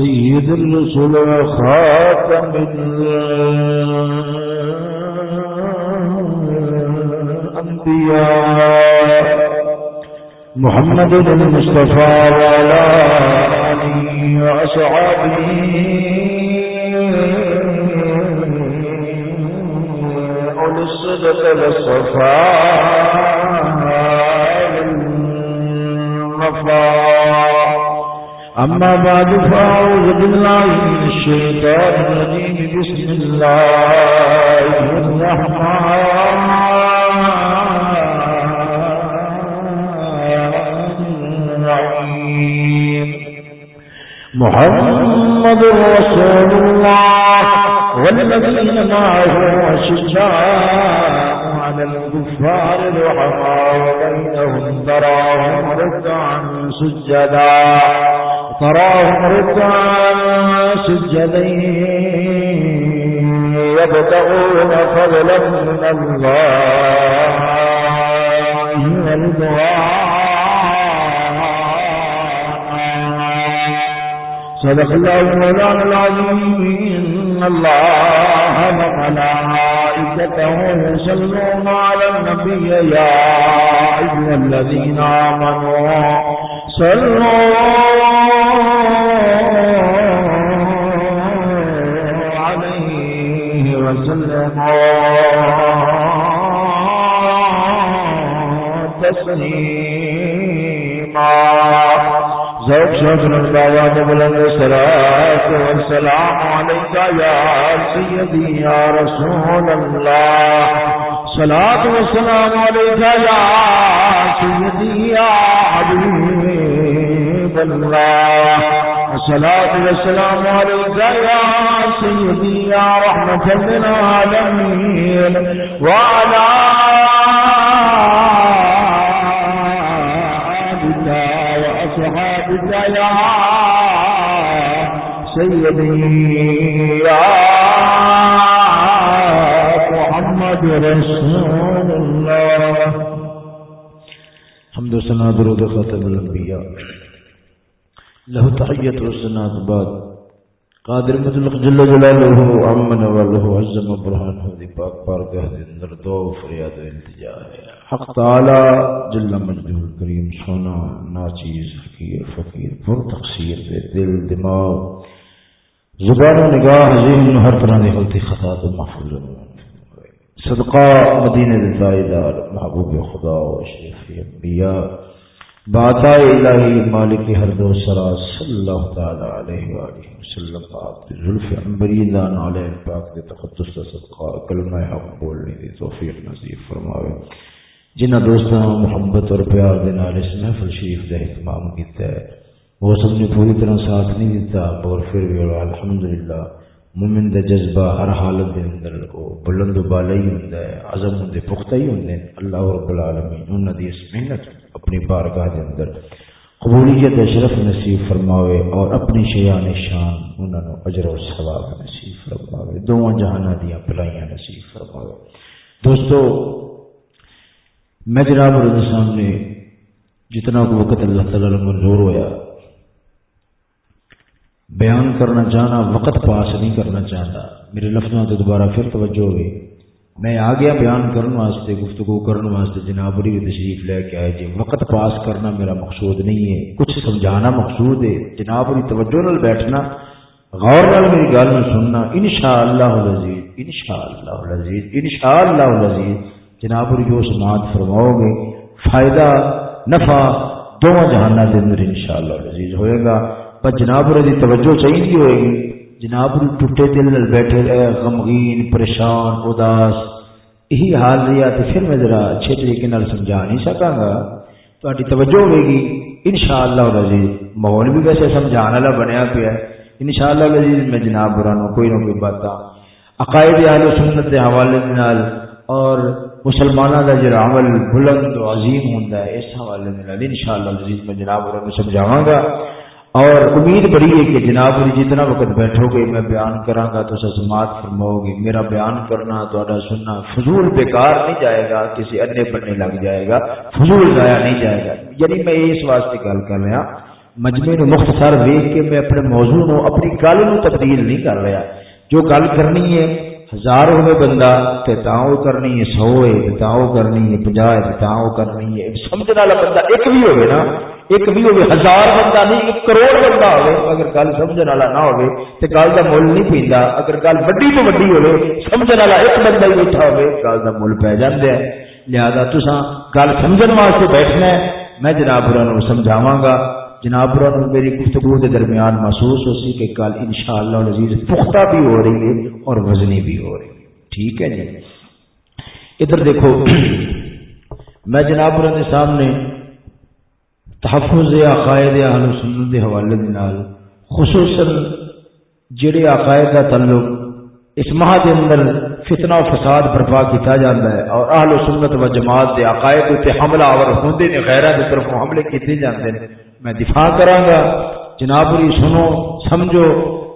سيد الرسل وخاتم الأنبياء محمد المصطفى وعلى آله وأصحابه أولي الصدق والصفاء والنفاء أما بعد، فأعوذ بالله من الشيطان الرجيم. بسم الله الرحمن الرحيم. محمد رسول الله والذين معه وشجاع على الكفار الرحماء بينهم تراهم ركعا سجدا. تراهم ركعا سجدا يبتغون فضلا من الله والدعاء. صدق الله مولانا العظيم. إن الله وملائكته يصلون على النبي يا أيها الذين آمنوا صلوا عليه وسلموا تسليما ذوق شوق نرداوات بلند صلاة والسلام عليك يا سيدي يا رسول الله صلاة والسلام عليك يا سيدي يا حبيب الله صلاة والسلام عليك يا سيدي يا رحمة للعالمين وعلى يا سيدي يا محمد رسول الله حمد و سنا درود خاتم الانبیاء۔ له تحیت و بعد. قادر مطلق جل جلالہ امن والہ عزم برہان ہو دی پاک پارگاہ دے اندر دو فریاد و التجا ہے. حق تعالی جل مجدور کریم سونا، ناچیز، فقیر فقیر، پر تقصیر دے دل، دماغ، زبان و نگاہ، ذہن ہر طرح دی ہوتی خطا تو محفوظ صدقہ مدینہ دائدار محبوب خدا و اشرف انبیاء باتا الہی مالک ہر دو سرا صلی اللہ تعالی علیہ وآلہ وسلم پاک ذلف انبری دان علیہ، پاک دے تقدس صدقہ، کلمہ حق بولنے دی توفیق نصیب فرماوے۔ جنہ دوستوں محبت اور پیار دے نال اس محفل شریف کا اہتمام کیتا ہے، وہ سب نے پوری طرح ساتھ نہیں دیتا، اور پھر بھی الحمدللہ مومن دا جذبہ ہر حالت دے اندر کو بلند و بالا ہی ہوندا ہے عزم ہوندے پختہ ہی ہوندے اللہ رب العالمین انہاں دی اس محنت اپنی بارگاہ دے اندر قبولیت اشرف نصیب فرماوے اور اپنی شیان شان انہاں نو اجر و ثواب نصیب فرماوے دوواں جہاناں دیاں بھلائیاں نصیب فرماوے دوستو میں جناب رضا سامنے جتنا کو وقت اللہ تعالی منظور ہویا بیان کرنا چاہنا، وقت پاس نہیں کرنا چاہتا۔ میرے لفظوں سے دوبارہ پھر توجہ ہوگی۔ میں آ گیا بیان کرنے واسطے، گفتگو کرنے واسطے جناب بھی تشریف لے کے آئے جی۔ وقت پاس کرنا میرا مقصود نہیں ہے۔ کچھ سمجھانا مقصود ہے۔ جناب بھی توجہ نال بیٹھنا۔ غور نال میری گل سننا۔ ان شاء اللہ عزیز ان شاء اللہ عزیز ان شاء اللہ عزیز جناب جو سماعت فرماؤ گے، فائدہ، نفع دونوں جہانہ کے اندر ان شاء اللہ عزیز ہوئے گا۔ پر جناب کی توجہ چاہیے ہوئے گی۔ جناب ٹوٹے دل بیٹھے رہے غمگین، پریشان، اداس، یہی حال رہا تو پھر میں ذرا اچھے طریقے سمجھا نہیں سکا گا تاری توجہ ہوئے گی۔ ان شاء اللہ عزیز ماحول بھی ویسے سمجھانے والا بنیا پیا ان شاء اللہ عزیز میں جناب برا کوئی نہ کوئی بات عقائد آل سنت کے حوالے نال اور مسلمانوں کا جڑا عمل بلند و عظیم ہوتا ہے، اس حوالے میں ان شاء اللہ عزیز میں جناب اور سمجھاوا گا۔ اور امید بڑی ہے کہ جناب جی جتنا وقت بیٹھو گے میں بیان کرا گا تو سماعت فرماؤ گے۔ میرا بیان کرنا تا سننا فضول بیکار نہیں جائے گا، کسی انے بننے لگ جائے گا، فضول ضائع نہیں جائے گا۔ یعنی میں اس واسطے گل کر رہا ہاں، مجمے نو مختصر ویک کے میں اپنے موضوع نو اپنی گل نو تبدیل نہیں کر رہا۔ جو گل کرنی ہے ہزار ہوئے بندہ تے تاؤ کرنی ہے، سو ہے تاؤ کرنی ہے پنجا ہے تاؤ کرنی ہے۔ سمجھنے والا بندہ ایک بھی ہوئے نا ایک بھی ہوئے، ہزار بندہ نہیں، ایک کروڑ بندہ ہوئے۔ اگر گل سمجھنے والا نہ ہوئے، تے گل دا مول نہیں پیندا۔ اگر گل وڈی تو وڈی ہوئے سمجھنے والا ایک بندہ ہی بیٹھا ہوئے، گل دا مول پی جاندے ہے۔ لہذا تساں گل سمجھن واسطے بیٹھنا ہے۔ میں جناب نو سمجھاواں گا۔ جناب میری گفتگو کے درمیان محسوس ہو سی کہ کل ان شاء اللہ پختہ بھی ہو رہی ہے اور وزنی بھی ہو رہی ہے۔ ٹھیک ہے جی۔ ادھر دیکھو، میں جناب کے سامنے تحفظ عقائد اہل سنت کے حوالے نال، خصوصاً جڑے عقائد کا تعلق اس ماہ کے اندر فتنہ و فساد برپا کیا جاتا ہے اور اہل سنت و جماعت کے عقائد حملہ آور ہوتے نے خیرہ کی طرف حملے کیتے جاتے ہیں میں دفاع کراں گا جنابری جی سنو، سمجھو،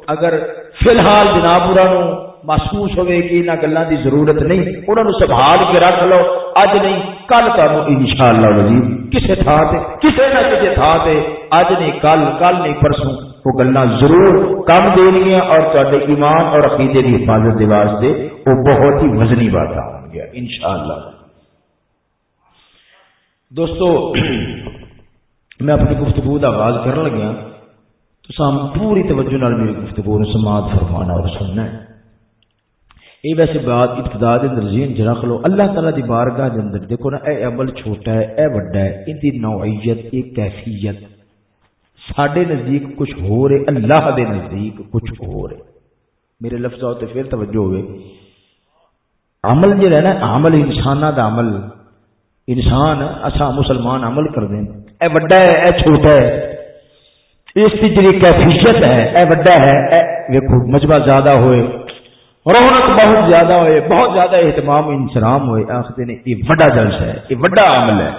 اگر فی الحال جنابرا نو محسوس ہوئے کہ انہاں گلاں دی ضرورت نہیں، انہاں نو سنبھال کے رکھ لو۔ اج نہیں، کل تانوں انشاءاللہ وزیر کسے تھا تے، کسے نہ کسے تھا تے، اج نہیں، کل کل نہیں، پرسوں وہ گلاں ضرور کم دینیاں اور تواڈے ایمان اور عقیدے دی حفاظت دے واسطے وہ بہت ہی وزنی باتاں ہوں گے انشاءاللہ۔ دوستو، میں اپنی گفتگو کا آغاز کرنے لگیا تو سام پوری توجہ نال میری گفتگو سماعت فرمانا اور سننا ہے۔ یہ ویسے بات ابتدا دے رکھ لو اللہ تعالی دی بارگاہ دے اندر دیکھو نا، اے عمل چھوٹا ہے، اے بڑا ہے، ان دی نوعیت، اے کیفیت۔ ساڈے نزدیک کچھ ہو رہے اللہ دے نزدیک کچھ ہو رہے میرے لفظ تے پھر توجہ ہوئے۔ عمل جو ہے نا، عمل انسانہ دا عمل۔ انسان اچھا مسلمان عمل کر دیں اے وڈا ہے، اے چھوٹا ہے۔ اس کی جی کیفیت ہے، اے وڈا ہے، اے ویکو مجمع زیادہ ہوئے۔ رونق بہت زیادہ ہوئے، بہت زیادہ اہتمام انسرام ہوئے۔ آخر نے، یہ وڈا جلس ہے، یہ وڈا عمل ہے۔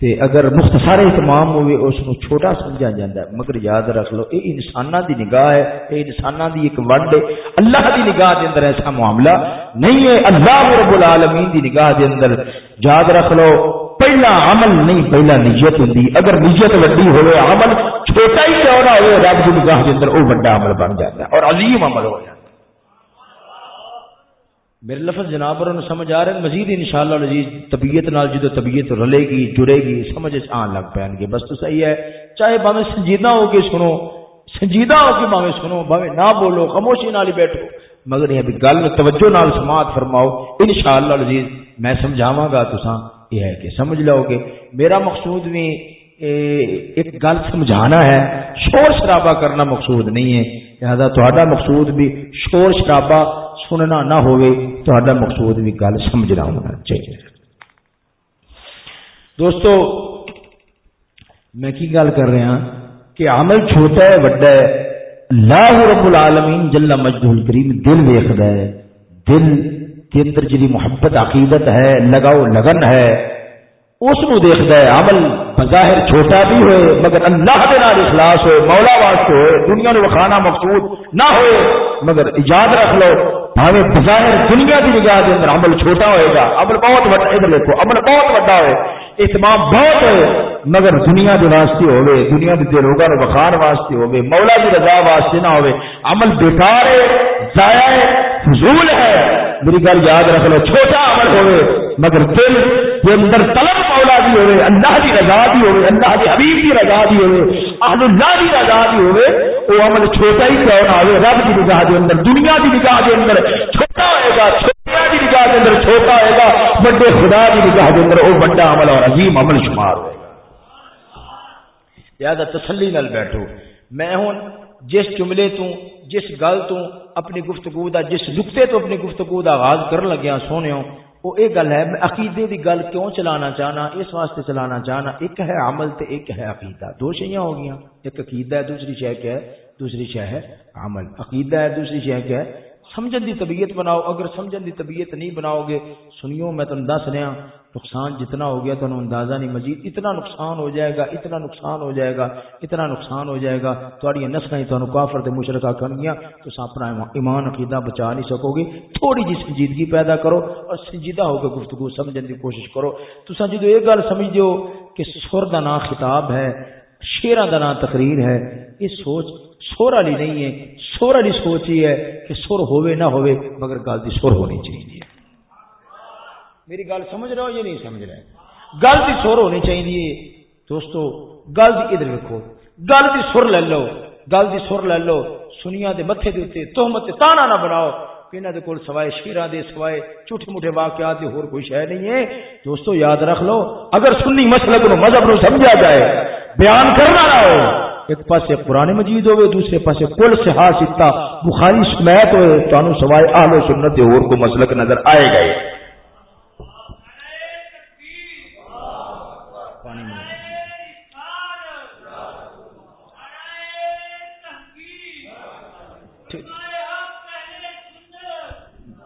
تے اگر مختصر اہتمام ہوئے، اس کو چھوٹا سمجھا جاتا ہے۔ مگر یاد رکھ لو یہ انسانہ دی نگاہ ہے یہ انسانہ دی ایک ونڈ ہے۔ اللہ دی نگاہ دے اندر ایسا معاملہ نہیں ہے، اللہ رب العالمین دی نگاہ دے اندر۔ یاد رکھ لو، پہلا عمل نہیں، پہلا نیت ہوتی اگر نیت وڈی ہوئے، عمل چھوٹا ہی کیوں نہ ہوئے، رب کی نگاہ کے اندر وہ بڑا عمل بن جاتا ہے اور عظیم عمل ہو جاتا ہے۔ میرے لفظ جناب اور سمجھ آ رہے ہیں، مزید ان شاء اللہ عزیز، طبیعت نال جدو طبیعت رلے گی، جڑے گی، سمجھ آن لگ پائیں گے۔ بس تو صحیح ہے، چاہے باوے سنجیدہ ہو کے سنو، سنجیدہ ہو کے باوے سنو باوے نہ بولو، خاموشی نال ہی بیٹھو۔ مگر یہ بھی گل توجہ نال سماعت فرماؤ ان شاء اللہ عزیز، میں سمجھاواں گا تساں، یہ ہے کہ سمجھ لو گے میرا مقصود بھی ایک گل سمجھانا ہے، شور شرابہ کرنا مقصود نہیں ہے۔ لہذا تا مقصود بھی شور شرابہ سننا نہ ہوئے تو مقصود بھی گل سمجھنا ہونا چاہیے۔ دوستو، میں کی گل کر رہا ہاں کہ عمل چھوٹا ہے، وڈا ہے۔ اللہ رب العالمین جل مجد الکریم دل ویخد ہے۔ دل کے اندر جی محبت، عقیدت ہے، لگاؤ، لگن ہے اس کو دیکھتا ہے، عمل بظاہر چھوٹا بھی ہوئے، مگر اللہ کے نال اخلاص ہوئے، مولا واسطے ہوئے، دنیا نے وکھانا مقصود نہ ہوئے، مگر یاد رکھ لو۔ بھاوے، بظاہر دنیا کی نگاہ کے اندر عمل چھوٹا ہوئے گا، عمل بہت بڑا ادھر دیکھو عمل بہت بڑا ہوئے، اہتمام بہت ہوئے، مگر دنیا کے واسطے ہوئے، دنیا کے لوگوں نے وکھان واسطے ہوئے، مولا کی رضا واسطے نہ ہوئے، عمل بیکار ہے، ضائع ہے، فضول ہے۔ میری گل یاد رکھ لو، چھوٹا عمل ہوئے، مگر دل کے اندر طلب مولا بھی ہوئے، اللہ کی رضا بھی ہوئے، اللہ کے حبیب کی رضا بھی ہوئے، اہل اللہ کی رضا بھی ہوئے، وہ عمل چھوٹا ہی کیوں نہ ہوئے رب کی نگاہ کے اندر، دنیا کی نگاہ کے اندر، چھوٹا ہوئے گا چھوٹا کی نگاہ کے اندر چھوٹا ہوئے گا، بڑے خدا کی نگاہ کے اندر، وہ بڑا عمل اور عظیم عمل شمار ہوئے گا. زیادہ تسلی نال بیٹھو. میں ہوں جس جملے تو، جس گل تو اپنی گفتگو دا، جس نقطے تو اپنی گفتگو دا آغاز کرن لگیا سونے وہ یہ گل ہے، میں عقیدے کی گل کیوں چلانا چاہنا، اس واسطے چلانا چاہنا، ایک ہے عمل تے ایک ہے عقیدہ۔ دو شیاں ہو گیا ایک عقیدہ ہے، دوسری شے کیا ہے، دوسری شے ہے عمل۔ عقیدہ ہے، دوسری شے کیا ہے۔ سمجھن دی طبیعت بناؤ، اگر سمجھن دی طبیعت نہیں بناؤ گے سنیو میں تم دس رہا ہاں، نقصان جتنا ہو گیا تو اندازہ نہیں، مزید اتنا نقصان ہو جائے گا، اتنا نقصان ہو جائے گا، اتنا نقصان ہو جائے گا۔ تھوڑی نسل ہی تمہیں کافر مشرقہ کر گیا تو اپنا ایمان، عقیدہ بچا نہیں سکو گے۔ تھوڑی جی سنجیدگی پیدا کرو اور سنجیدہ ہو کے گفتگو سمجھنے کی کوشش کرو۔ تو جدو یہ گل سمجھ دو کہ سر کا نام خطاب ہے شیران کا نام تقریر ہے، یہ سوچ سور والی نہیں ہے۔ سور والی سوچ ہی ہے کہ سر ہوے نہ ہوے مگر گل کی سر ہونی چاہیے۔ میری گل سمجھ رہے ہو یہ نہیں سمجھ رہے؟ گل کی سر ہونی چاہیے۔ دوستو، گل کی ادھر ویکو گل کی سر لے لو۔ گل کی سر لے لو۔ سنیا دے متے دے تہمت تانا نہ بناؤ۔ انہوں کول سوائے شیران دے، سوائے جھوٹے موٹے واقعات دے ہور کوئی شے نہیں ہے۔ دوستو، یاد رکھ لو، اگر سنی مسلک نو مذہب نو سمجھا جائے، بیان کرنا نہ ہو، ایک پاسے قرآن مجید ہوئے، دوسرے پاسے کل سے ہا ستا بخاری سمیت ہوئے تو سوائے آل و سنت دے ہور کو مسلک نظر آئے گئے۔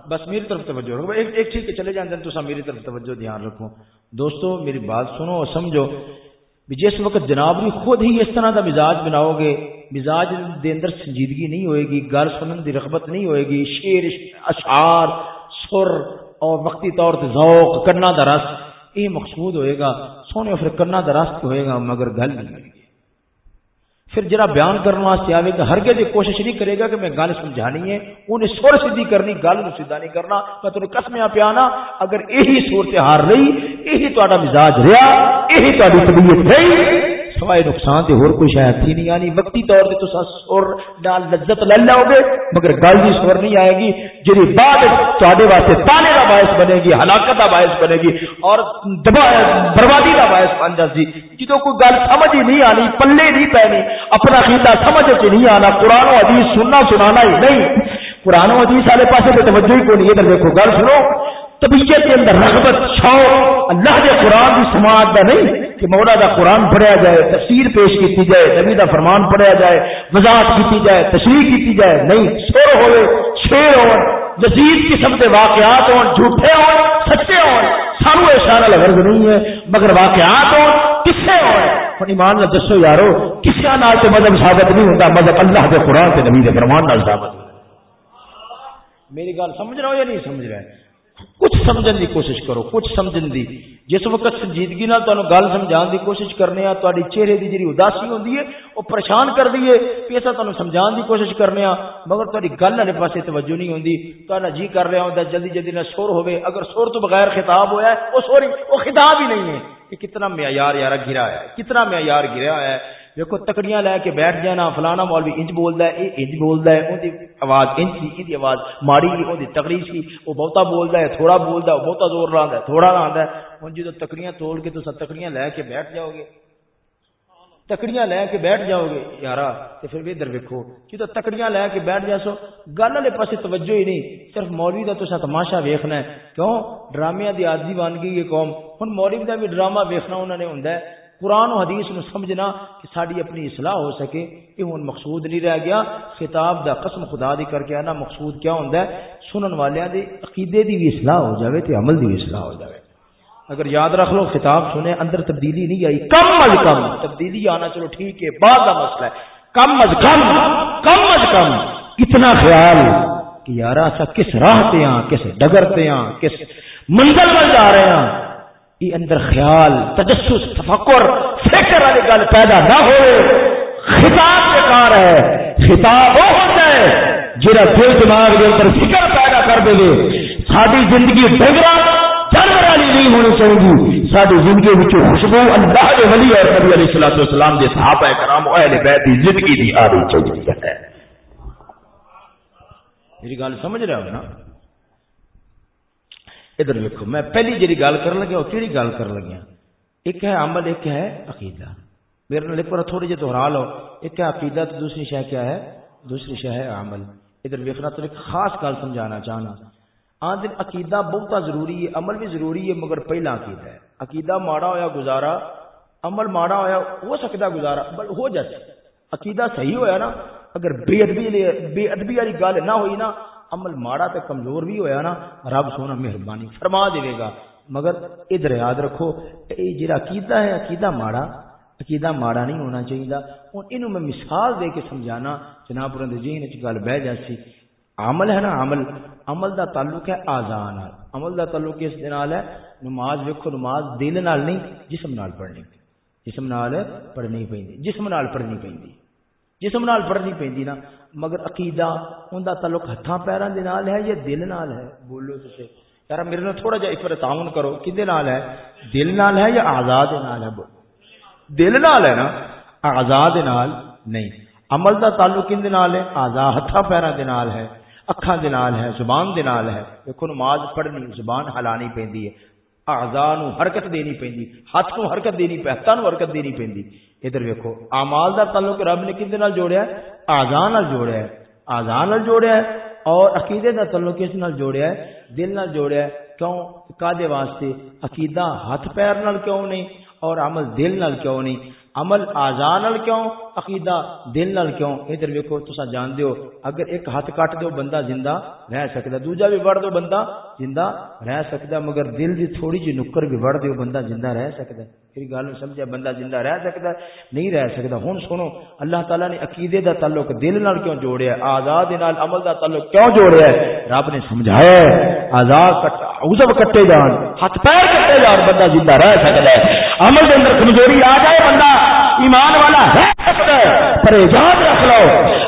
بس میری طرف توجہ رکھو۔ ایک ایک ٹھیک ہے چلے جانے تو میری طرف توجہ دھیان رکھو۔ دوستو، میری بات سنو اور سمجھو جس وقت جناب بھی خود ہی اس طرح کا مزاج بناؤ گے، مزاج دے اندر سنجیدگی نہیں ہوئے گی گل سنن دی رغبت نہیں ہوئے گی، شیر، اشعار، سر اور وقتی طور سے ذوق کرنا دا رس، یہ مقصود ہوئے گا۔ سونے پھر کرنا دا رس ہوئے گا، مگر گل نہیں۔ ہوئے گی پھر جرا بیان کرنے واسطے آئے گا ہر گز کوشش نہیں کرے گا کہ میں گل سمجھانی ہے انہیں سور سیدھی کرنی گل سیدھا نہیں کرنا، میں تمہیں کسمیا پیانا اگر یہی صورت ہار رہی، یہی تا مزاج رہا یہی تاری طبیعت رہی سوائے نقصان تے ہور کوئی شاید تھی نہیں۔ یعنی وقتی طور تے تسا سر نال لذت لے لو گے مگر گل دی سر نہیں آئے گی، جڑی بعد تواڈے واسطے تانے دا باعث بنے گی، ہلاکت دا باعث بنے گی، اور دبا، بربادی دا باعث بن جاسی جدوں کوئی گل سمجھ ہی نہیں آنی، پلے نہیں پینی اپنا عقیدہ سمجھ چ نہیں آنا، قرآن و حدیث سننا سنانا ہی نہیں۔ قرآن و حدیث والے پاسے تے توجہ ہی کوئی نہیں، ادھر دیکھو، گل سنو۔ طبیعت کے اندر رغبت، شوق، اللہ کے قرآن کی سماعت کا نہیں کہ مولا دا قرآن پڑھیا جائے، تفسیر پیش کی جائے، نبی دا فرمان پڑھیا جائے، وضاحت کی جائے، تشریح کی جائے، نہیں شور ہوئے شیر ہو لذیذ قسم کے واقعات ہو جھوٹے ہو سچے ہو سانو اشارہ لفظ نہیں ہے مگر واقعات ہو کسے ہو ایمان نہ دسو یارو کسے نال سے مذہب ثابت نہیں ہوتا مذہب اللہ کے قرآن سے نبی کے فرمان نال ثابت میری گل سمجھ رہا ہو یا نہیں سمجھ رہا ہے کچھ سمجھن دی کوشش کرو، کچھ سمجھن دی۔ جس وقت سنجیدگی نال تانوں گل سمجھان دی کوشش کرنے آ تہاڈی چہرے دی جڑی اداسی ہوندی ہے، او پریشان کر دیے پیسہ تانوں سمجھان دی کوشش کرنے آ مگر تہاڈی گل والے پاسے توجہ نہیں ہوندی۔ تہاڈا جی کر رہا ہوندا جلدی جلدی نہ سور ہوے اگر سور تو بغیر خطاب ہویا ہے، او سوری، او خطاب ہی نہیں ہے کہ کتنا معیار یارا گرا ہے، کتنا معیار گرا ہے۔ دیکھو، تکڑیاں لے کے بیٹھ جانا، فلانا مولوی انج بولدا ہے اے انج بولدا ہے اون دی آواز انج سی ایں دی آواز ماڑی سی اون دی تکڑی سی او بہتا بولدا ہے، تھوڑا بولدا ہے بہتا زور لاندا ہے، تھوڑا لاندا ہے۔ ہن جدوں جی تکڑیاں توڑ کے تساں تکڑیاں لے کے بیٹھ جاؤ گے۔ تکڑیاں لے کے بیٹھ جاؤ گے۔ یارا تے پھر ادھر ویکھو جی جدوں تکڑیاں لے کے بیٹھ جاسو۔ گل والے پاسے توجہ ہی نہیں، صرف مولوی دا تساں تماشا ویکھنا ہے۔ کیوں؟ ڈرامیاں دی عادی بن گئی یہ قوم۔ ہن مولوی دا بھی ڈرامہ ویکھنا انہوں نے ہوندا ہے۔ قرآن و حدیث نو سمجھنا کہ ساری اپنی اصلاح ہو سکے، یہ ہوں مقصود نہیں رہ گیا۔ خطاب دا قسم خدا دی کر کے آنا، مقصود کیا ہوں سنن والے دے عقیدے دی بھی اصلاح ہو جاوے تے عمل دی بھی اصلاح ہو جاوے۔ اگر یاد رکھ لو، خطاب سنے اندر تبدیلی نہیں آئی۔ کم از کم تبدیلی آنا، چلو ٹھیک ہے، بعد کا مسئلہ ہے۔ کم از کم کم از کم اتنا خیال کہ یار ایسا کس راہ تے ہاں کس ڈگر تے ہاں کس منزل پر جا رہے ہیں یہ اندر خیال، تجسس، تفکر، فکر والی گل پیدا نہ ہو خطاب بیکار ہے خطاب وہ ہوتا ہے جہاں دل دماغ کے اندر فکر پیدا کر دے گے۔ ساری زندگی ڈگرا جانور والی نہیں ہونی چاہیے۔ ساری زندگی میں خوشبو، اللہ کے ولی اور نبی علیہ السلام السلام کے صحابہ کرام اہل بیت کی زندگی دی آ رہی چاہیے۔ میری گل سمجھ رہے ہو نا؟ ادھر ویکو میں پہلی جی گل کر لگیا وہ کہڑی گل کر لگیا ایک ہے عمل، ایک ہے عقیدہ۔ میرے نال ایک بار تھوڑی جی دہرا لو۔ ایک ہے عقیدہ تو دوسری شہ کیا ہے؟ دوسری شہ ہے عمل۔ ادھر ویکنا تو ایک خاص گل سمجھانا چاہنا۔ آن دن عقیدہ بہت ضروری ہے، عمل بھی ضروری ہے، مگر پہلا عقیدہ ہے۔ عقیدہ ماڑا ہویا گزارا، عمل ماڑا ہویا، ہو سکتا گزارا، بل ہو جائے عقیدہ صحیح ہویا نا، اگر بے ادبی بے ادبی والی گل نہ ہوئی نا عمل ماڑا تے کمزور بھی ہویا نا، رب سونا مہربانی فرما دے گا۔ مگر ادھر یاد رکھو، اے جڑا عقیدہ ہے، عقیدہ ماڑا۔ عقیدہ ماڑا نہیں ہونا چاہیے ہوں یہ میں مثال دے کے سمجھانا، جناب پورن ذہن چ گل بہ جاسی۔ عمل ہے نا عمل۔ عمل دا تعلق ہے آزان عمل دا تعلق اس نال ہے، نماز ویکھو، نماز دل نال نہیں، جسم نال پڑھنی۔ جسم نال پڑھنی پی جسم نال پڑھنی پی جسم نال پڑھنی پی نا، مگر عقیدہ، ان کا تعلق ہاتھوں پیروں کے نال ہے یا دل نال ہے؟ بولو تو یار میرے نال تھوڑا جا اس پر تعاون کرو۔ کدے نال ہے؟ دل نال ہے یا آزاد نال ہے؟ دل نال ہے نا؟ آزاد نال نہیں۔ عمل دا تعلق کن نال ہے؟ آزاد ہاتھوں پیروں کے نال ہے، اکھاں دے نال ہے، زبان دے نال ہے۔ دیکھو نماز پڑھنی، زبان ہلانی پیندی ہے۔ اعضاء حرکت دینی پیندی ہاتھ کو حرکت دینی پہ ہاتھاں حرکت دینی پیندی۔ ادھر ویکھو، اعمال دا تعلق رب نے کس نال جوڑیا ہے؟ اعضاء نال جوڑیا ہے۔ اعضاء نال جوڑیا ہے اور عقیدے دا تعلق کس نال جوڑیا ہے، دل نال جوڑیا ہے۔ کیوں؟ کادے واسطے۔ عقیدہ ہاتھ پیر نال کیوں نہیں اور عمل دل نال کیوں نہیں؟ عمل آزان نال کیوں؟ عقیدہ دل نال کیوں؟ ادھر ویکو تسا جان دیو اگر ایک ہاتھ کٹ دو بندہ زندہ رہ سکتا دوجا بھی وڑ دو بندہ زندہ رہ سکتا مگر دل دی تھوڑی جی نکر بھی وڑ دیو بندہ زندہ رہ سکتا میری گل سمجھا، بندہ زندہ رہ سکتا نہیں رہ سکتا ہن سنو، اللہ تعالی نے عقیدے دا تعلق دل نال کیوں جوڑیا آزاد نال عمل دا تعلق کیوں جوڑیا ہے؟ رب نے سمجھایا ہے، آزاد کٹ عزب کٹے جان ہاتھ پیر کٹے جان، بندہ زندہ رہ سکتا ہے۔ عمل دے اندر کمزوری آ جائے بندہ۔ ایمان والا ہے سکتا ہے پر یاد رکھ لو۔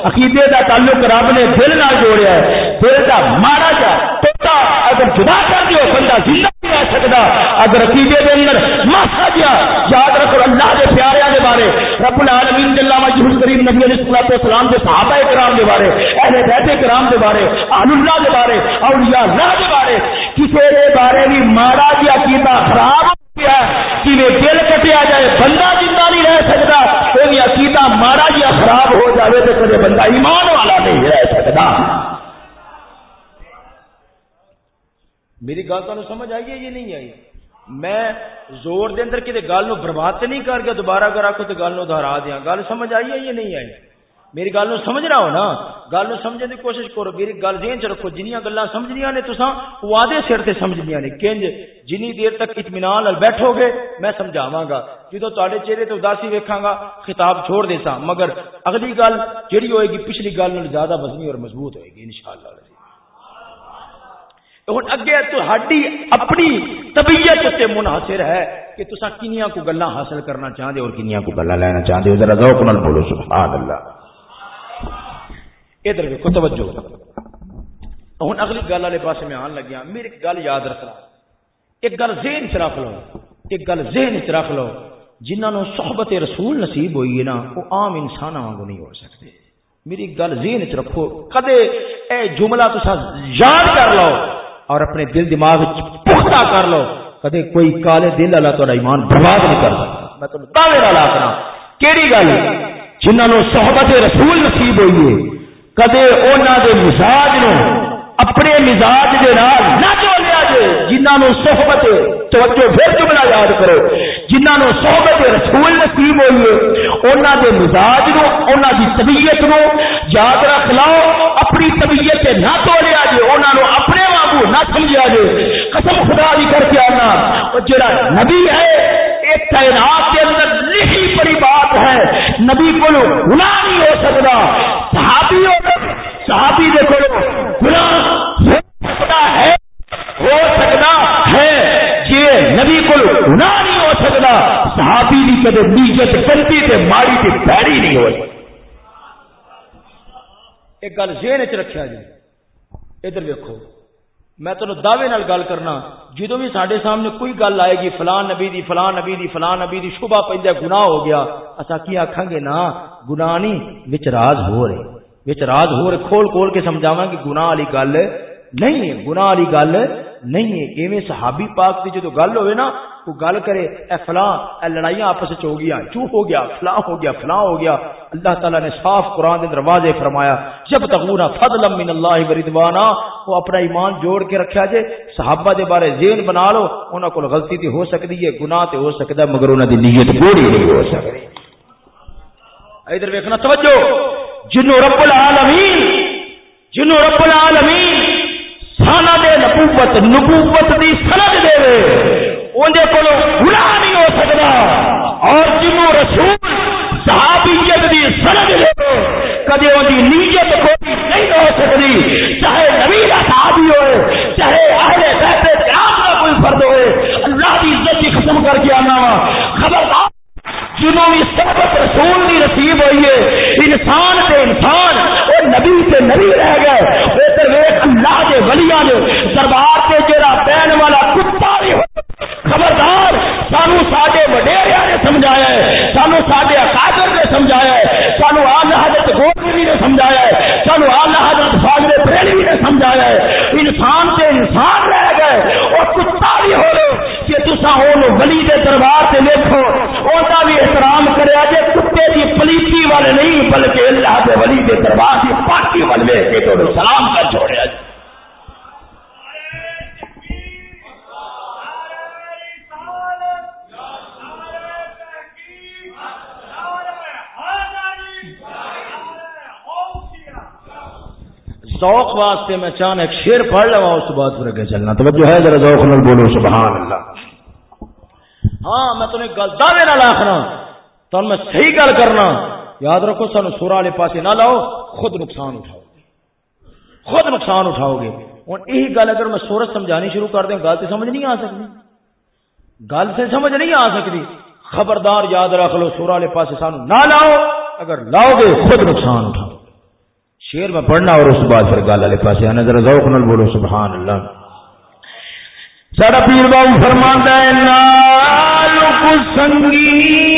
عقیدے دا تعلق رب نے دل نہ جوڑیا ہے۔ دل کا مارا جا ٹوٹا اگر جدا کر دیو، بندہ زندہ نہیں رہ سکتا اگر عقیدے دے اندر ماسا جا یاد رکھو اللہ دے پیارے دے بارے۔ رب العالمین جل مجہول کریم نبی علیہ الصلوۃ والسلام دے صحابہ کرام دے بارے، اہل بیت کرام دے بارے، اہل اللہ دے بارے، اولیاء اللہ دے بارے۔ کسی دے بارے بھی مارا جا عقیدہ خراب گیا کہ دل کٹیا جائے، بندہ زندہ نہیں رہ سکتا کوئی عقیدہ مارا یا خراب ہو جائے تو کدے بندہ ایمان والا نہیں رہ سکتا۔ میری گل تمہیں سمجھ آئی ہے یہ نہیں آئی؟ میں زور دے اندر کسی گل برباد نہیں کر کے دوبارہ اگر آخو تو گل دہرا دیا گل سمجھ آئی ہے یہ نہیں آئی؟ میری گل سمجھنا ہو نا؟ گل سمجھنے کی کوشش کرو، میری گل ذہن چ رکھو، جنیاں گلا سمجھنیاں نے تسا وعدے سر سے سمجھنیاں نے۔ کنج، جنی دیر تک اطمینان بیٹھو گے، میں سمجھاواں گا۔ جدو تے چہرے تو اداسی ویکھاں گا، خطاب چھوڑ دے سا مگر اگلی گل جہی ہوئے گی، پچھلی گل زیادہ وزنی اور مضبوط ہوئے گی، انشاءاللہ۔ ہوں اگے تہاڈی اپنی طبیعت سے منحصر ہے کہ تسا کنیاں کو گلا حاصل کرنا چاہتے اور کنیاں کو گلا لینا چاہتے ہو۔ ذرا ذوق نال بولو، سبحان اللہ۔ ادھر ویکو توجہ۔ ہوں اگلی گل والے پاس میں آن لگیا میری گل یاد رکھنا۔ ایک گل ذہن چ رکھ لو، ایک گل ذہن چ رکھ لو۔ جنہوں نے صحبت رسول نصیب ہوئی ہے نا وہ عام انسان واگ نہیں ہو سکتے۔ میری گل ذہن چ رکھو، کدے اے جملہ تو یاد کر لو اور اپنے دل دماغ پختہ کر لو، کدے کوئی کالے دل والا تو ایمان برباد نہیں کر سکتا۔ میں تمہیں دعوے والا کرنا کہڑی گل جنہوں نے صحبت رسول نصیب ہوئی ہے کدے انہوں دے مزاج نو اپنے مزاج دے نال نہ جولیا جے جنہوں صحبت توجہ پھر جملہ یاد کرو۔ جنہوں صحبت رسول نصیب ہوئی ہے انہوں دے مزاج نو انہوں دی طبیعت نو یاد رکھ لو اپنی طبیعت سے نہ تولیا جے انہوں نے اپنے واگو نہ سمجھا جے۔ قسم خدا بھی کر کے آنا جڑا نبی ہے ایک تعینات کے اندر لکھی پڑی بات ہے، نبی کو گناہ نہیں ہو سکتا، صحابی ہو صحابی دیکھو، گناہ ہو سکتا ہے، ہو سکتا ہے جی نبی کو گناہ نہیں ہو سکتا، صحابی بھی کدے نیچت گندی تے ماڑی تے پیڑی نہیں ہو ایک گل ذہن چ رکھا جی ادھر دیکھو میں تینوں دعوے نال گل کرنا جدو بھی سارے سامنے کوئی گل آئے گی فلان نبی دی فلان نبی دی فلان نبی دی شبہ پہ گناہ ہو گیا اچھا کی آخان گے؟ نا گناہ نہیں، وچ راز ہو رہے، وچ راز ہو رہے، کھول کھول کے سمجھاوا کہ گناہ والی گل نہیں ہے، گناہ والی گل نہیں ہے، ایویں صحابی پاک کی جدو گل ہوئے نا کو گل کرے، اے فلاں، اے لڑائیاں آپس وچ ہو گیا چو ہو گیا، فلاں ہو گیا، فلاں ہو گیا، اللہ تعالیٰ نے صاف قرآن دے دروازے فرمایا جب تغورا فضل من اللہ وردوانا وہ اپنا ایمان جوڑ کے رکھا جے، صحابہ دے بارے ذہن بنا لو، انہاں کو غلطی تے ہو سکتی ہے، گناہ تے ہو سکتا ہے، مگر انہاں دی نیت گوڑی نہیں ہو سکتی ادھر ویکھنا، توجہ! جنو رب العالمین جنو رب العالمین رسالہ دے نبوت نبوت دی سند دے۔ اندر کو گنا نہیں ہو سکتا اور جنو رسول، صحابیت دی سند دے۔ کدی ان کی نیت کوئی نہیں ہو سکتی چاہے نبی کا صحابی ہوئے، چاہے اہل بیت کرام کا کوئی فرد ہوئے۔ اللہ کی عزت کی ختم کر کے آنا۔ خبردار جنو بھی سبت رسول دی نصیب ہوئی ہے، انسان تے انسان اور نبی تے نبی رہ گئے۔ ادھر ویخ اللہ دے ولیاں نے دربار تے جڑا پہن والا کتا بھی ہو۔ خبردار، سانو سارے وڈیریا نے سمجھایا ہے، سانو سارے اکادر نے سمجھایا ہے، سانو آلہ حضرت گوتری نے سمجھایا ہے، سانو آلہ حضرت فاضل بریلوی نے سمجھایا ہے۔ انسان سے انسان رہ گئے، اور کتا بھی ہو کہ تسا ولی دے دربار سے دیکھو انہوں بھی احترام کریا جے کتے کی پلیتی والے نہیں، بلکہ اللہ دے ولی دے دربار کی پاکی والے کے ذوق واسطے میں چاہنا ایک شیر پڑھ لوا اس بات پر اگے چلنا۔ توجہ ہے، ذرا ذوق نال بولو سبحان اللہ ہاں میں تمہیں گل دعوے نہ آخنا۔ تو میں صحیح گل کرنا۔ یاد رکھو، سانو سورا والے پاسے نہ لاؤ، خود نقصان اٹھاؤ گے۔ خود نقصان اٹھاؤ گے۔ ہوں، یہی گل اگر میں سورج سمجھانی شروع کر دوں، گل تو سمجھ نہیں آ سکتی۔ گل سے سمجھ نہیں آ سکتی۔ خبردار یاد رکھ لو سورا والے پاسے سانو نہ لاؤ، اگر لاؤ گے، خود نقصان اٹھاؤ۔ شیر میں پڑھنا اور اس بعد پھر گل والے پاس آنا ذرا ذوق نال بولو سبحان اللہ سارا پیر بابو فرماندا ہے نال کو سنگی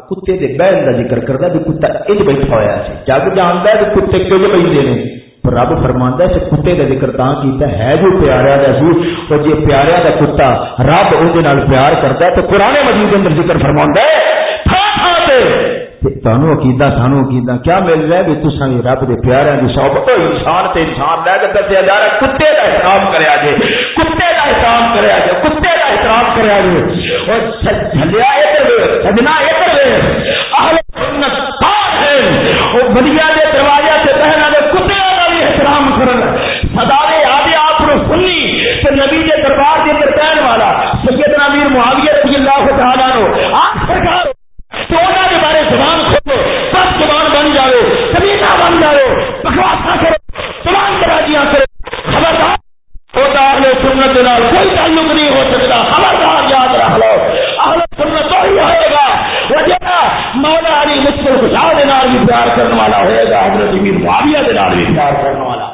کتے دے بیٹھ دا ذکر کردا کہ کتا اج بیٹھا ہویا سی جگ جاندا ہے کہ کتے کیوں بیٹھے نے پر رب فرماندا ہے کہ کتے دا ذکر تاں کیتا ہے جو پیارا دا سی او جے پیارا دا کتا رب اون دے نال پیار کردا ہے تو قرآن مجید دے اندر ذکر فرماندا ہے تھا تھا تے تانو عقیدہ سانو عقیدہ کیا مل رہا ہے بھی تسا بھی رب دے پیارے دی صحبت او انسان تے انسان لے کے دسیا جا کتے دا احترام کریا جے کتے دا احترام کریا جے کتے دا احترام کریا جے اور جھلیا ادھر سجنا ادھر اہل سنت پاک ہے او بلیا دے دروازے سے پہلا دے کتے بھی احترام کرن۔ سداوے آپ نے سنی تے نبی دے دربار دے اندر کہن والا سیدنا امیر معاویہ رضی اللہ تعالی عنہ آپ سرکار شاہ بھی پیار کرنے والا ہوئے گا، حضرت امیر معاویہ کے نال بھی پیار کرنے والا۔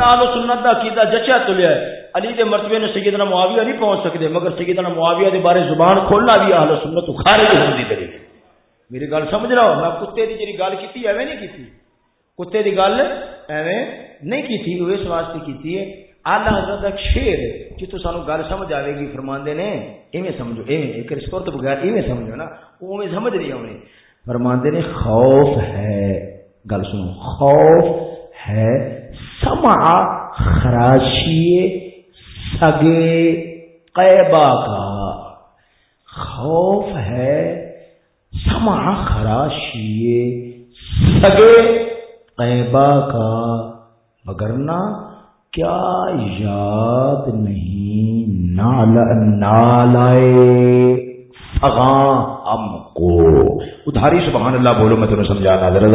آل و سنت کا عقیدہ جچیا تلیا ہے۔ علی دے مرتبے نے سیدنا معاویہ نہیں پہنچ سکتے مگر سیدنا معاویہ دے بارے زبان کھولنا بھی اہل سنت خارج ہون دی دلیل میری گل سمجھ رہا ہو؟ میں کتے دی جڑی گل کیتی ایویں نہیں کیتی۔ کتے دی گل ایویں نہیں کیتی اس واسطے کیتی ہے آلہ حضرت ایک شیر جتو سانو گل سمجھ آئے گی، فرماندے نے، ایویں سمجھو، ایویں، ایک رسپور تو بغیر ایویں سمجھو نا، اوویں سمجھ نہیں آونے فرماندے نے، خوف ہے، گل سنو، خوف ہے، سمع خراشی سگے قیبا کا۔ خوف ہے سما خراشی سگے قیبا کا۔ مگر نہ کیا یاد نہیں؟ نالائے فغاں ہم کو۔ ادھاری سبحان اللہ بولو، میں تمہیں سمجھانا، ذرا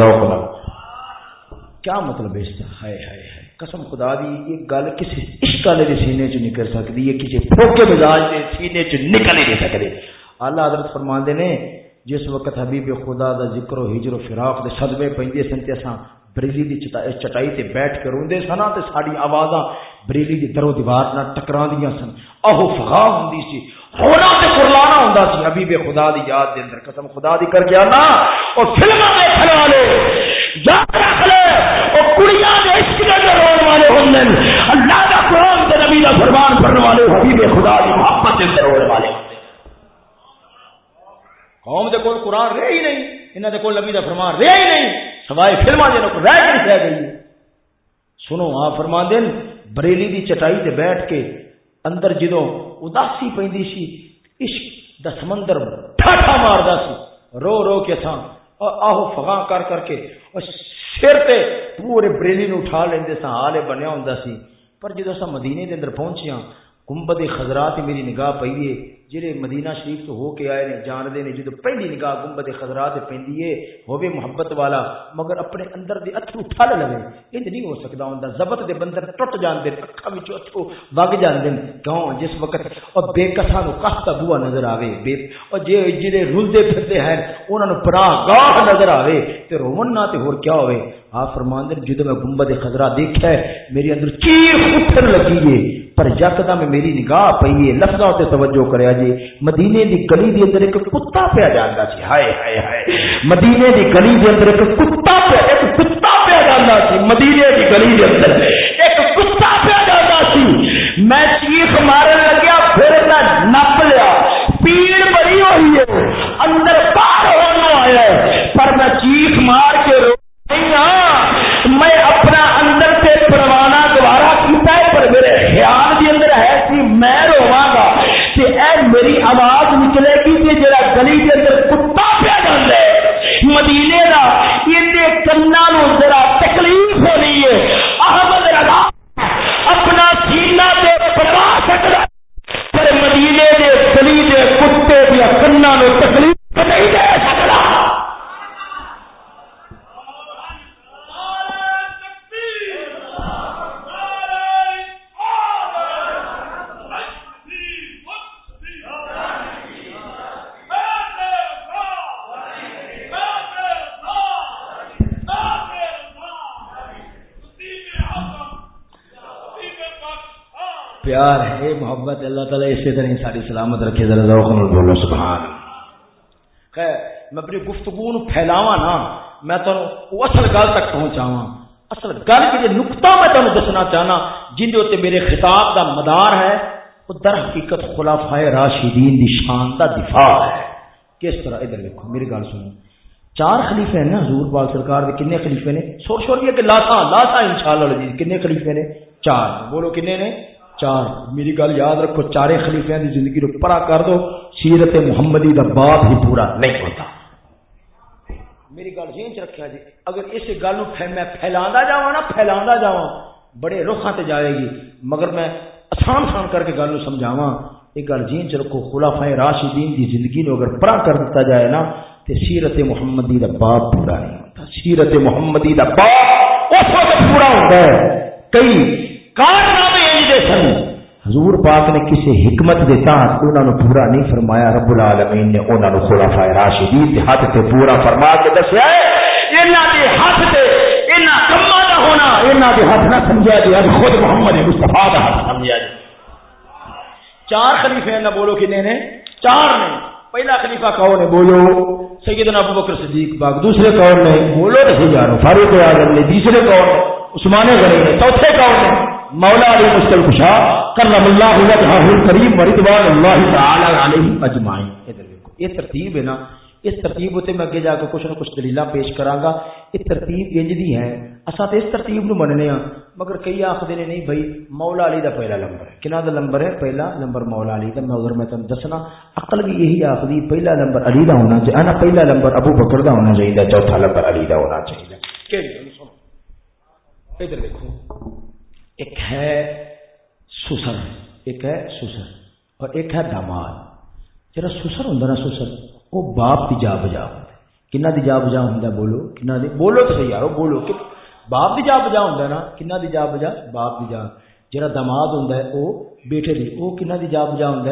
کیا مطلب اس کا؟ ہے ہے قسم خدا دی، یہ گل کسی عشق والے سینے چ نکل سکتی ہے کسی پھوکے مزاج کے سینے چ نکل ہی نہیں سکتے اللہ حضرت فرماندے نے، جس وقت حبیب خدا دا ذکر و ہجر و فراق دے صدمے پیندے سن تے اساں بریلی دی چٹائی تے بیٹھ کے روندے سن تے ساڈی آوازاں بریلی دی درو دیوار نال ٹکراندیاں سن۔ اہو فغا ہوندی سی۔ ہونا تے کرلانا ہوندا سی۔ حبیب خدا دی یاد دے اندر قسم خدا دی کر کے انا او فلماں دیکھن والے، یاد رکھ لے۔ او کڑیاں دے عشق دے رون والے ہوندے اللہ دا قرآن تے نبی دا فرمان پڑھن والے، حبیب خدا دی محبت دے اندر رون والے قوم دے کول قرآن رہے ہی نہیں، انہاں دے کول نبی دا فرمان رہے ہی نہیں۔ سوائے فلماں دے نو رہ کے رہ گئی۔ سنو ہاں فرمان دین بریلی دی چٹائی تے بیٹھ کے اندر جدو اداسی پیندی سی، عشق دا سمندر ٹھاٹھا ماردا سی، رو رو کے تھا آہو فغاں کر کر کے سر تے پورے بریلی نو اٹھا لیندے سا حالے بنیا ہوندا سی۔ پر جدو سا مدینے دے اندر پہنچیاں، گنبد خضرات میری نگاہ پئی جڑے مدینہ شریف تو ہو کے آئے نے جان دے نے، جدو پہلی نگاہ گنبد خضرات پیندی ہے ہوے محبت والا، مگر اپنے اندر دے اتھرو ٹھل لوے۔ انج نہیں ہو سکدا ہوندا ضبط دے بندر ٹٹ جان دے اکھاں وچ اتھرو وگ جان دے کیوں؟ جس وقت او بے کساں نو کہتا بوا نظر آوے، بے او جے جڑے رلدے پھردے ہیں، انہاں نو پناہ گاہ نظر آوے۔ تے روون نہ تے ہور کیا ہوے آپ فرمان جدو میں گنبد خضرا دیکھا ہے میرے اندر چیخ اٹھن لگی ہے۔ پر یکدم میری نگاہ پئی ہے لفظاں تے توجہ کریا جی مدینے دی گلی دے اندر ایک کتا پیا جاندا سی۔ ہائے ہائے ہائے۔ مدینے دی گلی دے اندر ایک کتا پیا ایک کتا پیا جاندا سی۔ مدینے دی گلی دے اندر ایک کتا پیا جاندا سی میں چیخ مارن لگیا پھر میں نپ لیا پیڑ بڑی ہوئی ہے اندر باہر ہونا آیا ہے پر میں چیخ مار کے رو میں اپنا اندر سے پروانہ دوبارہ کیتا ہے پر میرے خیال کے اندر ہے کہ میں روا گا کہ اے میری آواز نکلے گی کہ جڑا گلی کے اندر کتا پیا جاتا ہے مدینے کا یہ کنا نو ذرا تکلیف ہونی ہے احمد رضا اپنا سینہ دے پروا سکتا پر مدینے دے گلی دے کتے دیا کنا نو تکلیف نہیں دے سکتا پیار ہے محبت، اللہ تعالیٰ اسی طرح ساری سلامت رکھے، ذرا ذوق بولو، سبحان خیر، میں اپنی گفتگو نو پھیلاواں نا، میں تو اصل گل تک پہنچاواں۔ اصل گل کے نقطہ میں تمہیں دسنا چاہنا، جن دے اتنے میرے خطاب دا مدار ہے، وہ در حقیقت خلافائے راشدین دی شان دا دفاع ہے۔ کس طرح؟ ادھر دیکھو، میری گل سنو۔ چار خلیفے ہیں نا، حضور پاک سرکار دے کنے خلیفے نے؟ سور شور یہ کہ لاسا لاسا انشاءاللہ جی کنے خلیفے نے؟ چار۔ بولو کنے نے؟ چار میری گل یاد رکھو، چارے خلیفے دی زندگی رو پرا کر دو، سیرت محمدی دا باب ہی پورا نہیں ہوتا۔ میری گل ذہن چ رکھیا جی اگر اس گل میں پھیلاندا جاواں نا پھیلاندا جاواں، بڑے رخاں تے جائے گی۔ مگر میں آسان سان کر کے گل نو سمجھاواں، یہ گل ذہن چ رکھو خلافۂ راشدین دی زندگی نو اگر پرا کر دیتا جائے نا، تے سیرت محمدی دا باب پورا نہیں ہوتا۔ سیرت محمدی دا باب اس وقت پورا ہوتا ہے۔ کئی کارنامے دے سن حضور پاک نے کسی حکمت دے تحت انہوں نے پورا نہیں فرمایا، رب العالمین نے انہوں نے خلافہ راشدین دے ہاتھ تے پورا فرما کے دسیا ہے، انہاں دے ہاتھ تے انہاں کما دا ہونا، انہاں دے ہاتھ نہ سمجھا جی خود محمد مصطفی دا ہاتھ سمجھا جی۔ چار خلیفے نہ بولو کتنے نے؟ چار نے۔ پہلا خلیفہ کون ہے؟ بولو سیدنا ابو بکر صدیق باغ، دوسرے کون نے؟ بولو نہیں جانو فاروق اعظم نے، تیسرے کون نے؟ عثمان غنی نے، چوتھے کون نے؟ مولا علی مشکل کشا، کرم اللہ وجہہ الکریم ہاں ورضوان اللہ تعالی علیہ اجمعین۔ ادھر دیکھو، یہ ترتیب ہے نا، اس ترتیب اتنے میں اگے جا کے کچھ نہ کچھ دلیل پیش کراگا یہ ترتیب انج دی ہے۔ اصا تو اس ترتیب نو مننے ہاں مگر کئی آخر نے نہیں بھائی مولا علی دا پہلا نمبر ہے۔ کنا دا نمبر ہے؟ پہلا نمبر مولا علی دا۔ میں اگر میں تم دسنا، عقل بھی یہی آخری پہلا نمبر علی دا ہونا چاہیے۔ نا پہلا نمبر ابو بکر دا ہونا چاہیے، چوتھا نمبر علی دا ہونا چاہیے۔ ادھر دیکھو۔ ایک ہے سسر، ایک ہے سسر اور ایک ہے داماد جرا سسر ہوں نا سسر وہ باپ کی جا بجا ہوں کنا دی جا بجا ہوں بولو، کنا دی، بولو تو صحیح یارو، بولو۔ کہ باپ دی جا بجا ہوں نا، کنا دی جا بجا باپ دی جا۔ جرا دماد ہوں وہ بیٹے دی وہ کنا دی جا بجا ہوں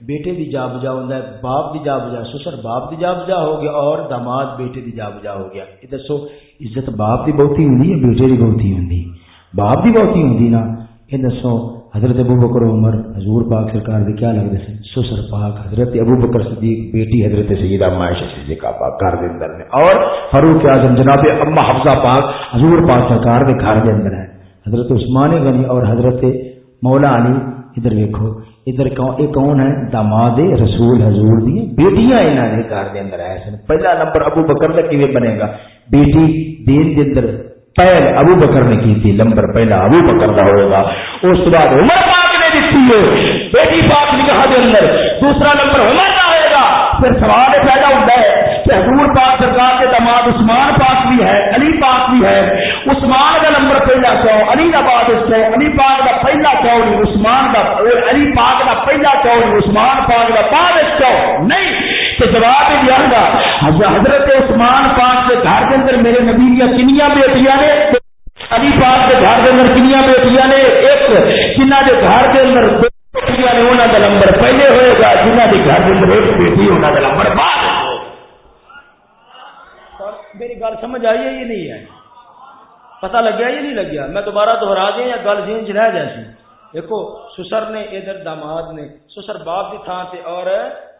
بیٹے دی جا بجا ہوں باپ دی جا بجا۔ سسر باپ دی جا بجا ہو گیا اور دماد بیٹے دی جا بجا ہو گیا۔ یہ دسو، عزت باپ دی بہتی ہوں بیٹے دی بہتی ہوں باپ دی بہتی ہوں نا یہ دسو حضرت ابو بکر عمر حضور پاک سرکار دے کیا لگتے سن سسر پاک حضرت ابو بکر صدیق بیٹی حضرت سیدہ معاشہ صدیقہ پاک گھر دے اندر نے اور فاروق اعظم جناب اما حفظہ پاک حضور پاک سرکار دے گھر دے اندر ہے حضرت عثمان غنی اور حضرت مولا علی ادھر دیکھو ادھر یہ کون ہے داماد رسول حضور دی بیٹیاں انہاں دے گھر دے اندر آئے سن پہلا نمبر ابو بکر دا کیویں بنے گا بیٹی دین دے اندر پہل ابو بکر نے کی تھی، لمبر پہلا ابو بکر کا ہوگا۔ اس کے بعد عمر پاک نے دیتی ہے۔ بیٹی پاک نکاح کے اندر دوسرا نمبر عمر کا ہوئے گا۔ پھر سوال پیدا ہوتا ہے کہ حضور پاک سرکار کے دماغ عثمان پاک بھی ہے، علی پاک بھی ہے۔ عثمان کا نمبر پہلا کیوں علی کا بعد اس سے علی پاک کا پہلا کیوں نہیں عثمان کا علی پاک کا پہلا کیوں نہیں عثمان پاک کا بعد اس کیوں نہیں تو جواب دیا گا حضرت عثمان پاک کے گھر کے اندر میرے نبی دیا کنیا بیٹیاں نے، علی پاک کے گھر کے اندر کنیا بیٹیاں نے، ایک جنہ کے گھر کے اندر دو بیٹیاں نے انہوں کا نمبر پہلے ہوئے گا، جنہ کے گھر کے اندر ایک بیٹی انہوں کا نمبر بعد میری گل سمجھ آئی ہے یہ نہیں ہے؟ پتہ لگیا یہ نہیں لگیا؟ میں دوبارہ دوہرا دیا یا گل ذہن چ رہ جائے؟ دیکھو، سسر نے ادھر داماد نے، سسر باپ کی تھان سے اور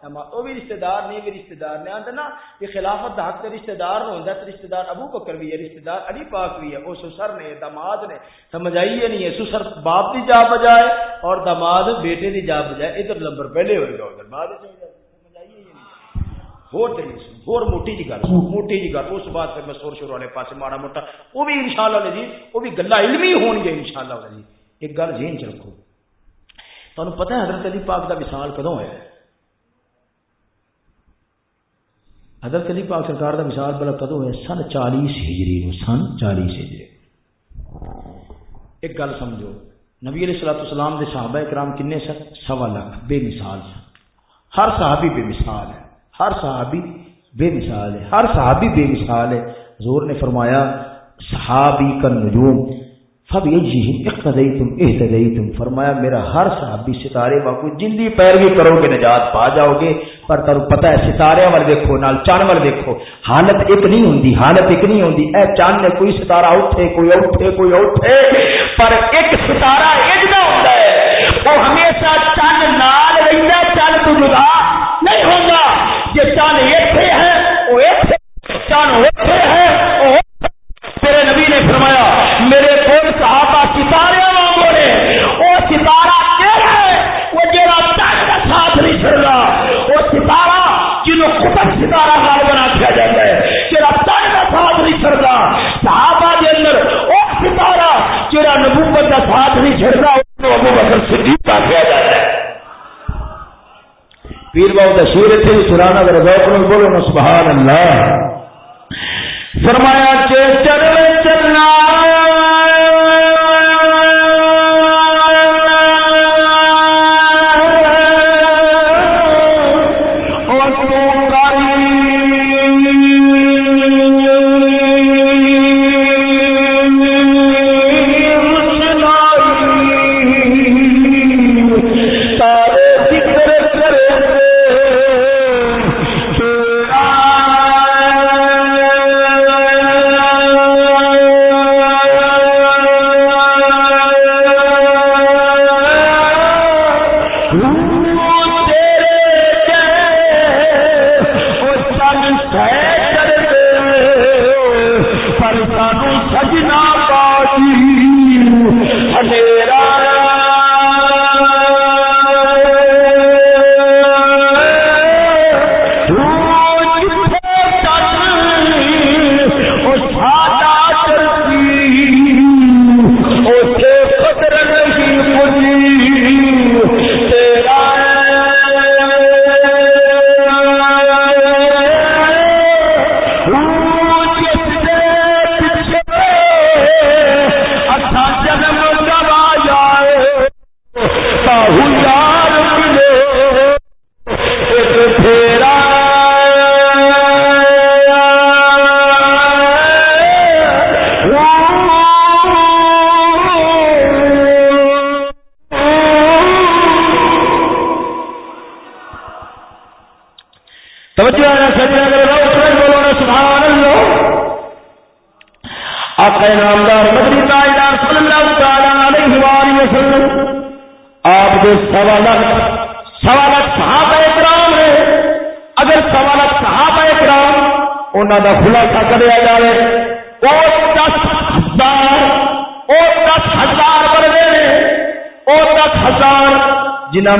وہ بھی رشتہ دار، نہیں بھی رشتہ دار نے آتے نا یہ خلافت حق کے رشتہ دار ہوتا ہے رشتہ دار ابو بکر بھی ہے، رشتہ دار علی پاک بھی ہے وہ سسر نے، داماد نے، سمجھ آئی نہیں ہے؟ سسر باپ کی جا بجائے اور داماد بیٹے کی جا بجائے، ادھر نمبر پہلے ہوئے گا، ادھر بعد موٹی جی گل، موٹی جی گل، اس بات پہ میں سور شور والے پاس ماڑا موٹا وہ بھی ان شاء اللہ جی وہ بھی گلا علمی ہون گے جی ایک گل ذہن چ رکھو۔ تمہیں پتہ ہے حضرت علی پاک کا وصال کدوں ہے؟ حضرت علی پاک سرکار کا وصال بلا کدو ہے سن چالیس ہجری سن چالیس ہجری۔ ایک گل سمجھو، نبی علیہ السلام اسلام کے صحابہ کرام کنے سن؟ سوا لاکھ، بے مثال سن۔ ہر صحابی بے مثال ہے۔ ہر صحابی بے مثال ہے۔ ہر صحابی بے مثال ہے۔ زور نے فرمایا، صحابی کا نجوم۔ سب تم احتدئی تم فرمایا، میرا ہر صحابی ستارے واقع جن کی پیروی کرو گے، نجات پا جاؤ گے، پر تر پتا ہے، ستارے وال دیکھو نال چن وال دیکھو حالت ایک نہیں ہوندی، حالت ایک نہیں ہوندی، اے چن ہے کوئی ستارہ اٹھے، کوئی اٹھے کوئی اٹھے، پر ایک ستارہ اجنا ہوتا ہے، وہ ہمیشہ چن نال رہتا چن تو جدا نہیں ہوگا جی چن ایتھے ہے، وہ ایتھے چن اٹھے ہے میرے نبی نے فرمایا میرے کول صحابہ ستارے وانگو نے وہ ستارہ کہڑا ہے وہ جڑا تن کا ساتھ نہیں چھڑ رہا وہ ستارہ جنہوں خطب ستارہ حال بنا کیا جاتا ہے جڑا تن کا ساتھ نہیں چھڑ رہا صحابہ کے اندر وہ ستارہ جڑا نبوت کا ساتھ ابو بکر صدیق کا کیا جاتا ہے۔ پیر بابو تشہیر تھے سرانا اگر ذوق بولو سبحان اللہ۔ فرمایا چل چلنا۔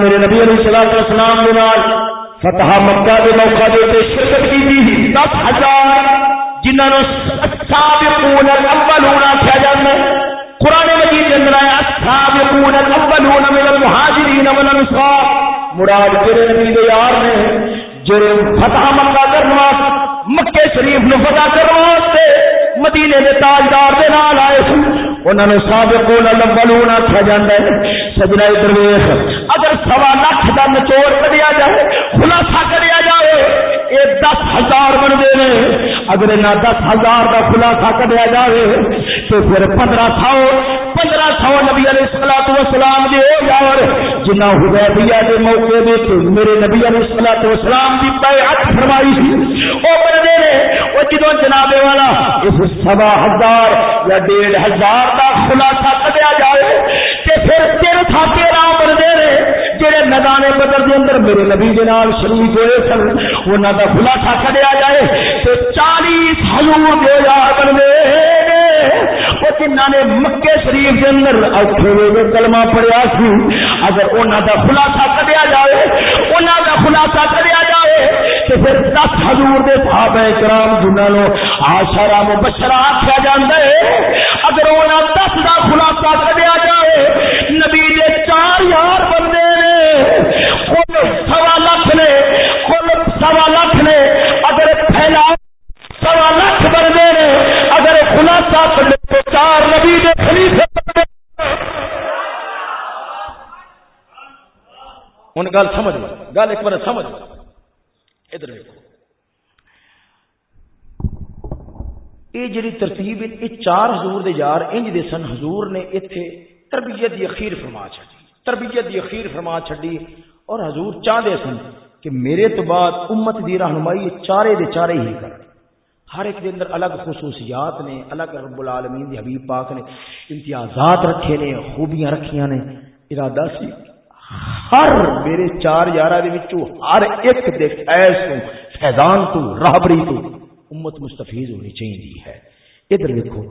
میرے نبی علیہ السلام السلام کے نال فتح مکہ کے موقع دے شرکت کی تھی دس ہزار جنہوں نے سابقون الاولون آخیا جاتا ہے۔ قرآن مجید کے اندر آیا السابقون الاولون من المہاجرین والانصار مراد تیرے نبی دے یار نے جو فتح مکہ کرنا مکے شریف نو فتح کرنا مدینے دے تاجدار دے نال آئے سن انہوں نے سابقون الاولون آخیا جاتا ہے۔ سجنا درویش اگر سوا لاکھ کا نچوڑ کڈیا جائے، خلاصہ کڈیا جائے۔ یہ دس ہزار بنتے ہیں۔ اگر نہ دس ہزار کا خلاصہ کڈیا جائے تو پھر پندرہ سو پندرہ سو نبی علیہ السلام وسلام دی ہو جاؤ جنہ حدیبیہ دے موقع دے تو میرے نبی علیہ السلام وسلام دی بیعت فرمائی سی، او بندے نے او جدوں جناب والا، اس سوا ہزار یا ڈیڑھ ہزار کا خلاصہ نے جڑے میدان بدر دے اندر میرے نبی دے نال شریک ہوئے سن، انہاں دا خلاصہ کڈیا جائے تے 40 حضور دے یار بندے وہ جنہ نے مکے شریف کے اندر اوکھے ویلے کلمہ پڑھیا سی، اگر انہاں دا خلاصہ کڈیا جائے، انہاں دا خلاصہ کڈیا جائے تے پھر 10 حضور دے صحابہ کرام جنہاں نو عاشرہ مبشرہ آکھیا جاندا ہے مطلب ہوں گل سمجھ گل ایک بار سمجھ ادھر دیکھو۔ یہ جی ترتیب یہ چار حضور دے یار انج دے سن۔ حضور نے اتنے تربیت دی اخیر فرما چڑی تربیت دی اخیر فرما چڈی اور حضور چاہتے سن کہ میرے تو بعد امت دی رہنمائی چارے دے چارے ہی کر ہر ایک دے اندر الگ خصوصیات نے، الگ رب العالمین دی حبیب پاک نے، امتیازات رکھے نے، خوبیاں رکھیاں نے، ارادہ سی۔ ہر میرے چار یارہ دے وچوں ہر ایک دے فیض تو، فیضان تو راہبری تو امت مستفیض ہونی چاہیے ہے۔ ادھر دیکھو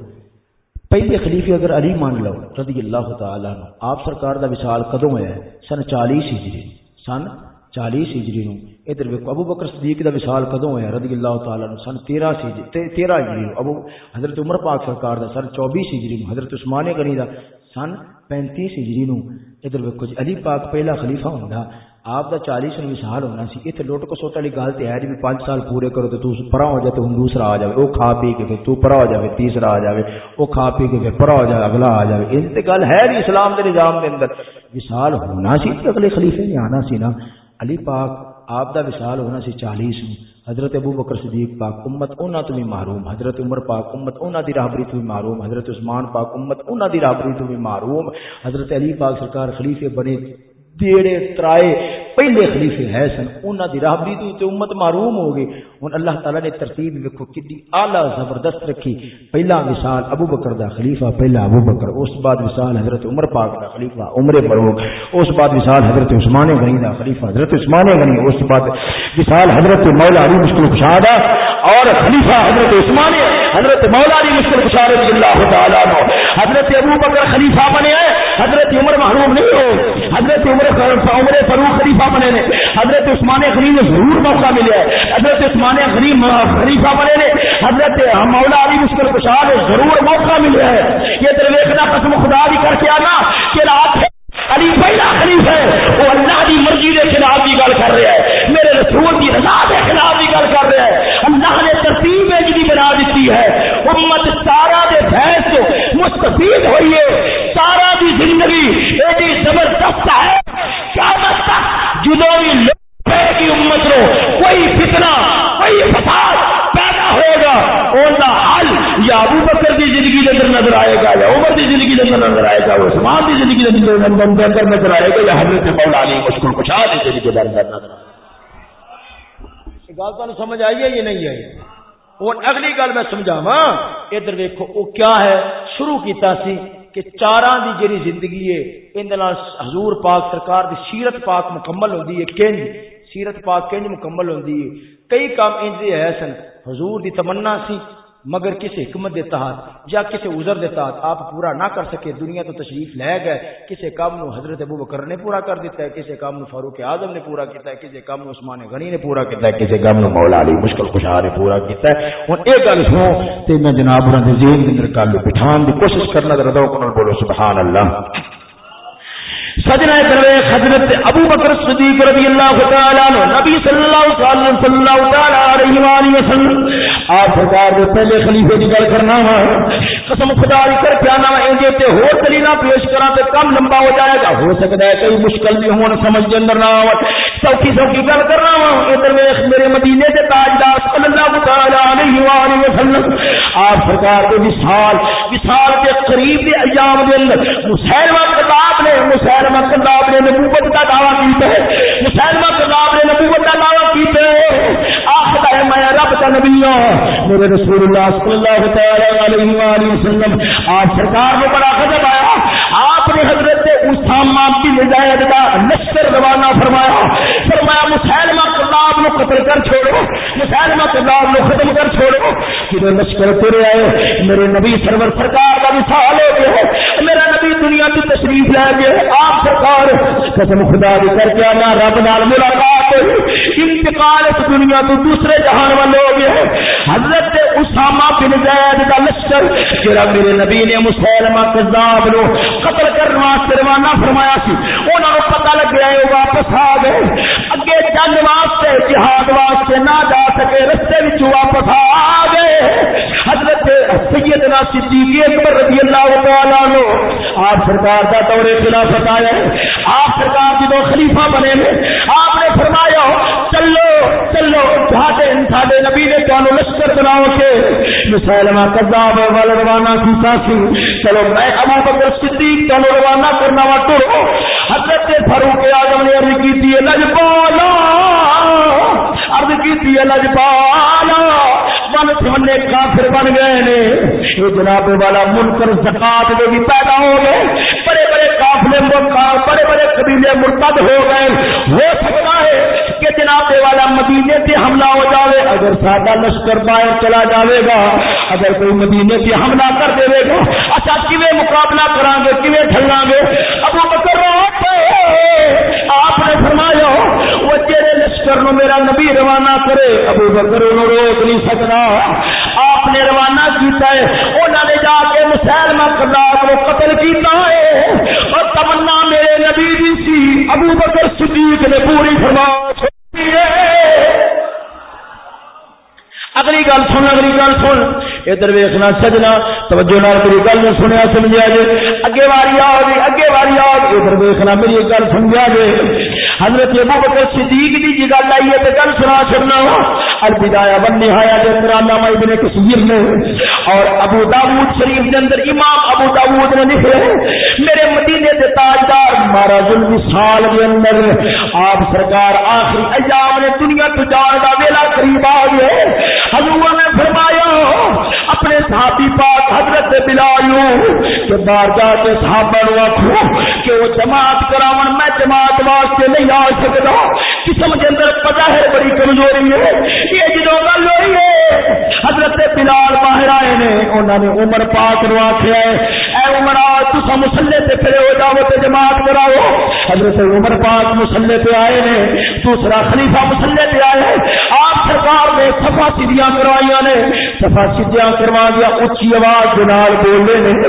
پہلے خلیفے اگر علی مان لو، رضی اللہ تعالی عنہ، آپ سرکار دا وصال کدوں ہوا ہے؟ سن 40 ہجری، سن 40 ہجری نو۔ ادھر ویکھو، ابو بکر صدیق دا وصال کدوں ہوا ہے؟ رضی اللہ تعالی عنہ، سن 13 ہجری 13 ہجری نو۔ ابو حضرت عمر پاک سرکار دا، سن 24 ہجری نو۔ حضرت عثمان غنی دا، سن 35 ہجری نو۔ ادھر ویکو جی علی پاک پہلا خلیفہ ہوندا، آپ کا چالیس نو ہونا سی۔ اتنے لوٹ کو سوٹ والی گل تو ہے جی پانچ سال پورے کرو تو پرا ہو جائے تو ہوں دوسرا آ جائے وہ کھا پی کے پھر تو پرا ہو جائے تیسرا آ جائے وہ کھا پی کے پھر پرا ہو جائے اگلا آ جائے یہ گل ہے نہیں اسلام کے نظام کے اندر۔ وشال ہونا سی اگلے خلیفے نے آنا سی نا، علی پاک آپ کا وشال ہونا سی چالیس حضرت ابو بکر صدیق پاک امت انہوں تو بھی معروم۔ حضرت عمر پاک امت انہوں دی رابری تو بھی معروم۔ حضرت عثمان پاک امت انہوں دی رابری تو بھی معروم۔ حضرت علی پاک سرکار خلیفے بنے، دیڑے ترائے پہلے خلیفے ہے سن، انہاں دی راہبری تو تے امت معروم ہو گئی۔ ہن اللہ تعالی نے ترتیب ویکھو کڈی اعلی زبردست رکھی۔ پہلا مثال ابو بکر دا خلیفہ، پہلا ابو بکر، اس بعد مثال حضرت عمر پاک دا خلیفہ، عمر فاروق۔ اس بعد مثال حضرت عثمان غنی دا خلیفہ، حضرت عثمان غنی۔ اس بعد مثال حضرت مولا علی مشکل کشا اور خلیفہ حضرت عثمان، حضرت مولا علی مشکل کشا رضی اللہ تعالی عنہ۔ حضرت ابو بکر خلیفہ بنے حضرت عمر محروم نہیں ہو حضرت عمر عمر فروخ خلیفہ بنے نے حضرت عثمان غنی نے ضرور موقع ملے ہے حضرت عثمان غنی خلیفہ بنے نے حضرت مولا علی مشکل خوشحال ضرور موقع ملے ہے یہ درویشنا قسم خدا بھی کر کے آنا کہ رات علی پہلا خلیف ہے وہ اللہ کی مرضی کے خلاف بھی گل کر رہا ہے میرے رسول کی رضا کے خلاف بھی گل کر رہا ہے اللہ نے ترتیب جی بنا دیتی ہے امت سارا دے فیض مستفید ہوئی ہے سارا دی زندگی ایڈی زبردست ہے کیا تک جدو بھی لوگ کی امت رو کوئی فتنہ کوئی فساد پیدا ہوگا ان کا حل یا ابو بکر کی زندگی کے اندر نظر آئے گا یا عمر کی زندگی کے اندر نظر آئے گا عثمان کی زندگی کے اندر نظر آئے گا یا حضرت مولا علی مشکل کشا کی زندگی کے اندر نظر آئے گا گل تمہیں سمجھ آئی ہے یا نہیں آئی؟ ہوں اگلی گل میں سمجھاوا ادھر ویکو وہ کیا ہے؟ شروع کیتا سی کہ چاراں دی جڑی زندگی ہے اندر حضور پاک سرکار دی سیرت پاک مکمل ہوندی ہے کنج سیرت پاک کنج مکمل ہوندی ہے۔ کئی کام انج دے ہے سن، حضور دی تمنا سی مگر کسی حکمت کے تحت یا کسی عذر کے تحت آپ پورا نہ کر سکے، دنیا تو تشریف لے گئے۔ کسی کام نو حضرت ابو بکر نے پورا کر دیتا ہے کسی کام نو فاروق اعظم نے پورا کیتا ہے کسی کام نو عثمان غنی نے پورا کیتا ہے کسی کام نو مولا علی مشکل خوشا نے پورا کیتا ہے۔ ہن ایک گل سنو تے میں جناب انہاں دے ذہن دے اندر گل بٹھان دی کوشش کرنا ذرا ذوق نال بولو، سبحان اللہ۔ سجنا دروے حضرت ابو بکر صدیق رضی اللہ تعالی عنہ، نبی صلی اللہ علیہ صلی اللہ تعالی علیہ والہ وسلم۔ آپ سرکار دے پہلے خلیفے دی گل کرنا وا۔ قسم خدا دی کر کے انا انجے تے ہور دلیلاں پیش کراں تے کم لمبا ہو جائے گا۔ ہو سکدا ہے کئی مشکل بھی ہون، سمجھ دے اندر نہ آوے۔ سوکھی سوکھی گل کرنا وا۔ ادھر ویکھ میرے مدینے دے تاجدار صلی اللہ تعالی علیہ والہ وسلم۔ آپ سرکار دے وصال وصال دے قریب دے ایام دے اندر مسلمہ کتاب نے مسلمہ مسلمہ کذاب نے نبوت کا دعویٰ کیتا ہے۔ مسلمہ کذاب نے نبوت کا دعویٰ کیتا ہے۔ آخر ہے میں رب کا نبی ہوں۔ میرے رسول اللہ صلی اللہ تعالی علیہ وآلہ وسلم آپ سرکار کو بڑا غضب آیا۔ آپ نے حضرت اسامہ بن زید کا لشکر روانہ فرمایا۔ فرمایا مسلمہ کذاب نو قتل کر چھوڑو۔ مسلمہ کذاب نو ختم کر چھوڑو۔ کہ لشکر تیرے آئے، میرے نبی سرور سرکار کا مثال ہو گیا۔ دنیا کی تشریف لے گئے آپ سرکار، قسم خدا دی کر کے آنا رب نال ملاقات ہوئی۔ انتقال اس دنیا تو دوسرے جہان والے ہو گئے۔ حضرت اسامہ بن زید دا لشکر، جڑا میرے نبی نے مسلمہ کذاب نو قتل کرنے واسطے روانہ فرمایا سی، انہاں نو پتہ لگ گیا ہے واپس آ گئے۔ خلافت آیا آپ سرکار جدو خلیفہ بنے میں آپ نے فرمایا چلو چلو جہاں سارے نبی نے تمہیں لشکر بناؤ کے۔ مسلمہ کذاب وال روانہ کیتا سی چلو، میں ابو بکر صدیق تمہیں روانہ کرنا وا ٹرو حضرت فاروق اعظم نے عرض کی تھی لجپالا عرض کی تھی لجپالا من سمنے کافر بن گئے نے۔ یہ جناب والا منکر زکات میں بھی پیدا ہو گئے۔ قافلے بڑے بڑے قبیلے مرتد ہو گئے ہو سکتا ہے کہ جناب والا مدینے سے حملہ ہو جاوے، اگر سادہ لشکر باہر چلا جاوے گا، اگر کوئی مدینے سے حملہ کر دے گا اچھا کیویں مقابلہ کرا گے، کیویں ٹھلنا گے؟ ابو بکر آپ نے فرمایا، وہ جڑے لشکر نو میرا نبی روانہ کرے، ابو بکر انہوں روک نہیں سکتا۔ آپ نے روانہ کیتا ہے انہوں نے کو قتل کیتا ہے۔ اور تمنا میرے نبی دی سی، ابو بکر صدیق نے پوری فرما ہے۔ اگلی گل سن، اگلی گل سن۔ ادھر ویخنا سجنا، توجہ نال میری گل نہیں سنیا، سمجھا جی اگے واری آ گئی اگے واری آ گئی ادھر ویخنا میری گل سمجھا جی حضرت ابو بکر صدیق دی جی گل آئی ہے تے گل سنا چھڑنا البدایا ون نہایا دے اندر علامہ ابن کثیر نے اور ابو داؤد شریف دے اندر امام ابو داؤد نے لکھے میرے مدینے دے تاجدار مہاراج الوصال دے اندر آپ سرکار آخری ایام نے دنیا تو جان دا ویلا قریب آ گئے۔ حضور نے فرمایا، اپنے صحابی پاک حضرت بلالو کہ بار جا کے صحابہ نو آخو کہ وہ جماعت کراون میں جماعت واسطے نہیں آ سکتا قسم کے اندر پتا ہے بڑی کمزوری ہے۔ یہ جدو گل ہوئی ہے۔ حضرت بلال باہر آئے نے انہوں نے عمر پاک نو آخیا ہے، اے عمر آ تصا مسلے تے کھڑے ہو جاؤ تے جماعت کراؤ۔ حضرت عمر پاک مسلے پہ آئے نے، دوسرا خلیفہ مسلے پہ آئے سرکار نے سفا سیدیاں کروائی نے۔ سفا سیدیاں کروا دیا اچھی آواز کے نال بولے نے۔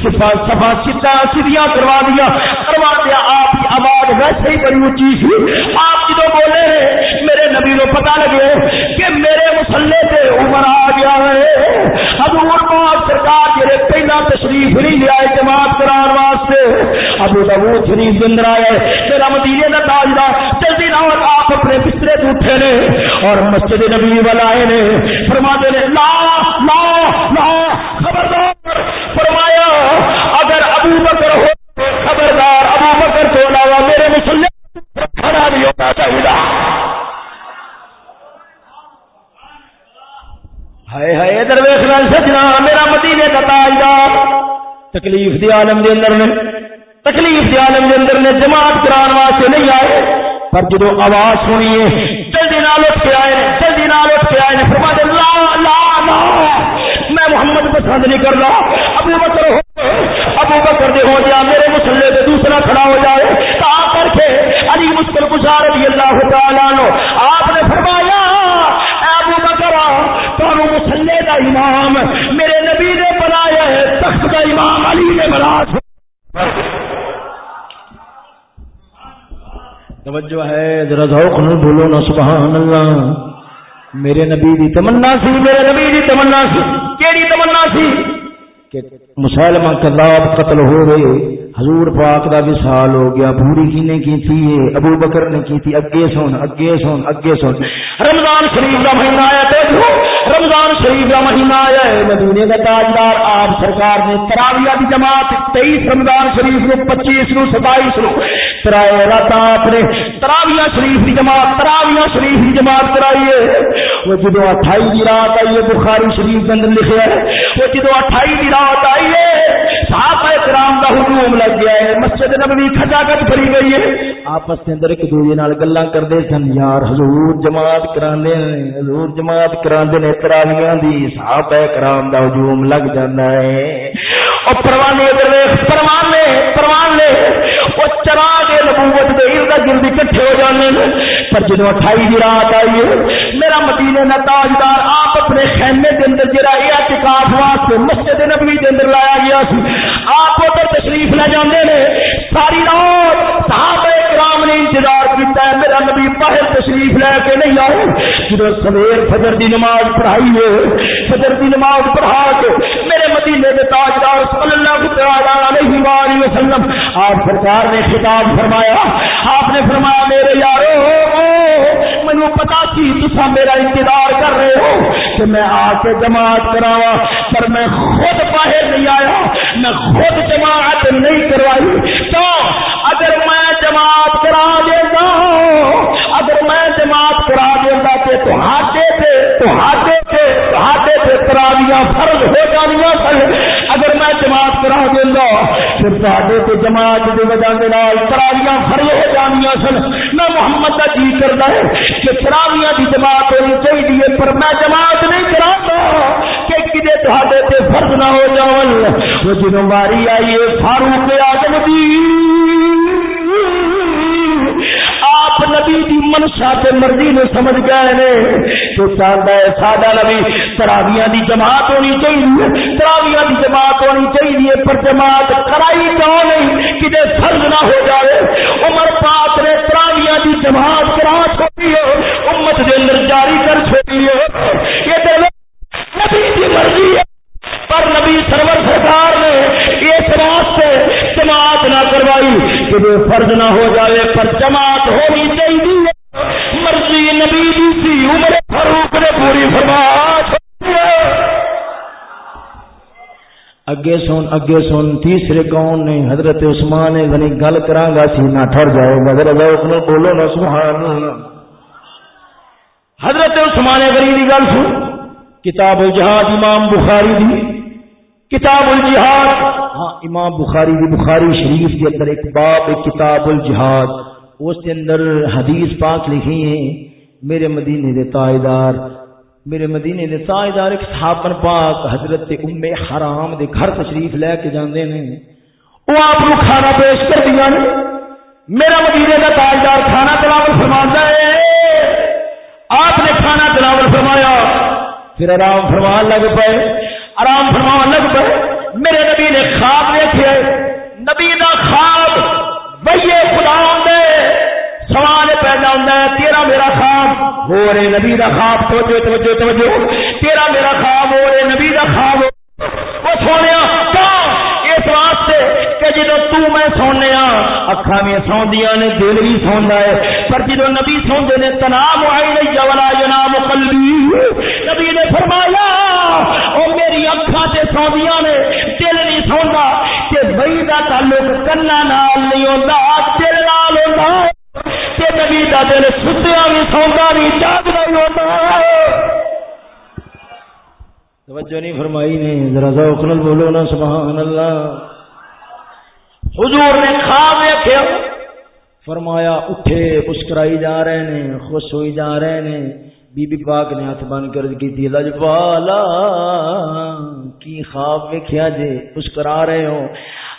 سفا سفا سیدھا سیدیاں کروا دیا۔ کروا دیا، آپ کی آواز ویسے ہی بڑی اچھی سی۔ آپ جدو بولے نے، میرے نبی کو پتا لگے کہ میرے مسلے پہ عمر آ گیا ہے۔ حضور پاک سرکار جڑے پہلا تشریف نہیں لیا، جماعت کران واسطے، ابو داؤد شریف کے اندر آیا میرا مدینے کا تاجدار اٹھے نے اور مسجد نبی والے نے، فرماتے نے، لا لا لا، خبردار، فرمایا، اگر ابو بکر ہو، خبردار، ابو بکر کے علاوہ میرے مسلم کھڑا بھی ہونا چاہیے۔ ہائے ہائے درویش لال سجنا، میرا متی نے تاجدار، تکلیف دی عالم دے اندر میں پر جدو آواز سنیے جلدی نال اٹھ کے آئے، جلدی نال اٹھ کے آئے، فرما دے، لا لا لا، میں محمد پسند نہیں کر رہا ابو بکر ہو ابو بکر دے ہو جا میرے مسلے سے دوسرا کھڑا ہو جائے۔ تا کر کے علی مسکل گزار رضی اللہ تعالی عنہ، آپ نے فرمایا، اے ابو بکر تانوں مسلے دا امام میرے نبی نے بنایا ہے، تخت دا امام علی نے بنا توجہ ہے، ذرا ذوق نہ بولو نا سبحان اللہ میرے نبی دی تمنا سی، میرے نبی دی تمنا سی۔ کیڑی تمنا سی؟ کہ مسلمان کذاب قتل ہو گئے حضور پاک دا وصال ہو گیا پوری کینے کی تھی ابو بکر نے کی تھی، اگے سن اگے سن اگے سن۔ رمضان شریف دا مہینہ آیا تے رمضان شریف دا مہینہ آیا ہے، مدینے دا تاجدار آپ سرکار نے تراویہ دی جماعت 23 رمضان شریف نو 25 نو 27 نو۔ ترائے رات آپ نے تراویہ شریف دی جماعت، تراویہ شریف دی جماعت کرائی ہے۔ وہ جدو 28 دی رات آئی ہے، بخاری شریف کے اندر لکھیا ہے۔ وہ جدو 28 دی رات آئی ہے، صحابہ کرام دا ہجوم لگ گیا ہے۔ مسجد نبوی کھجا بھری گئی ہے۔ آپس کے اندر ایک دوسرے نال گلاں کردے سن۔ یار حضور جماعت کراندے نے حضور جماعت کراندے نے تراویاں دی، صحابہ کرام دا ہجوم لگ جاندا ہے۔ او پروانے ادھر ویکھ چراغ نبوت دے ارد گرد اکٹھے ہو جانے نے پر جدو اٹھائی دی رات آئی ہے، میرا مدینے دا تاجدار آپ اپنے خیمے دے اندر جڑا اعتکاف واسطے مسجد نبوی دے اندر لایا گیا سی، آپ ادھر تشریف لے جاندے نے۔ ساری رات صحابہ کرام نے انتظار کیتا ہے، میرا نبی باہر تشریف لے کے نہیں آئے۔ جدو سویر فجر دی نماز پڑھائی ہے، فجر دی نماز پڑھا کے میرے مدینے دے تاجدار صلی اللہ علیہ وسلم آپ سرکار نے خطاب فرمایا، آپ نے فرمایا، میرے یارو مینو پتا سی تسا میرا انتظار کر رہے ہو کہ میں آ کے جماعت کراوا پر میں خود باہر نہیں آیا، میں خود جماعت نہیں کروائی۔ تو اگر میں جماعت کرا دیتا اگر میں جماعت کرا دیتا کہ تو ہاٹے تھے تو ہاٹے تھے فرض ہو جانیاں سن۔ اگر میں جماعت کرا دینا پھر ساڈے تے جماعت دی وجہ دے نال تراویاں فرض ہو جانیاں سن۔ میں محمد دا جی کردا ہے کہ تراویاں دی جماعت ہونی چاہیے پر میں جماعت نہیں کراتا کہ کدے تے فرض نہ ہو جاون۔ وہ جنوں واری آئی ہے، فاروق اعظم دی۔ آپ نبی دی منشا تے مرضی نے سمجھ گئے نے۔ چاہتا ہے، سادہ نبی، تراویاں دی جماعت ہونی چاہیے، تراویاں دی جماعت ہونی چاہیے، پر جماعت کرائی کیوں نہیں؟ کدے فرض نہ ہو جائے۔ عمر پاک نے تراویاں دی جماعت کرا چھوڑی ہو امت دے اندر جاری کر چھوڑی ہو یہ تے نبی دی مرضی ہے، پر نبی سرور سرکار نے اس واسطے جماعت نہ کروائی۔ کہ وہ فرض نہ ہو جائے، پر جماعت ہونی چاہیے مرضی نبی دی سی عمر فاروق نے پوری فرما اگے سن اگے سن تیسرے کون نے حضرت عثمان غنی گل کراں گا سی نہ ٹھر جائے گا ذرا ذوق نہ بولو نا سبحان اللہ حضرت عثمان غنی دی گل سن کتاب الجہاد امام بخاری دی کتاب الجہاد ہاں امام بخاری دی بخاری شریف کے اندر ایک باب ایک کتاب الجہاد اس کے اندر حدیث پاک لکھی ہیں میرے مدینے دے تاجدار میرے مدینے دے تاجدار ایک صحابن پاک حضرت ام حرام دے گھر تشریف لے کے جاندے نے۔ وہ آپ کو کھانا پیش کر دیا نے۔ میرا مدینے کا تاجدار کھانا تلاوت فرماتا ہے۔ آپ نے کھانا تلاوت فرمایا۔ پھر آرام فرمان لگ پے آرام فرمان لگ پے میرے نبی نے خواب دیکھے۔ نبی دا خواب بھائی خدا دے سوال پیدا ہوتا ہے تیرا میرا خواب ہو رہے نبی دا خواب، توجہ توجہ توجہ۔ تیرا میرا خواب ہو رہے نبی دا خواب وہ سونے اس واسطے کہ جدو تو میں سونے اکھا بھی سوندیاں نے، دل بھی سوندا ہے۔ پر جدو نبی سوندے نے تنام آئی نہیں جولا جناب قلبی۔ نبی نے فرمایا، او میری اکھا تے سوندیاں نے، دل نہیں سوندا۔ کہ بئی دا تعلق کنا نال نہیں ہوندا۔ دل نال نبی دا دل ستیا بھی سوندا بھی جاگدا بھی ہوندا ہے توجہ نہیں فرمائی نے ذرا ذوق نال بولو نا سبحان اللہ۔ حضور نے خواب دیکھا فرمایا اٹھے مسکرائی جا رہے نے خوش ہوئی جا رہے نے۔ بی بی پاک نے ہاتھ بن کر کی تھی لجپالا کی خواب ویکھیا جے مسکرا رہے ہو۔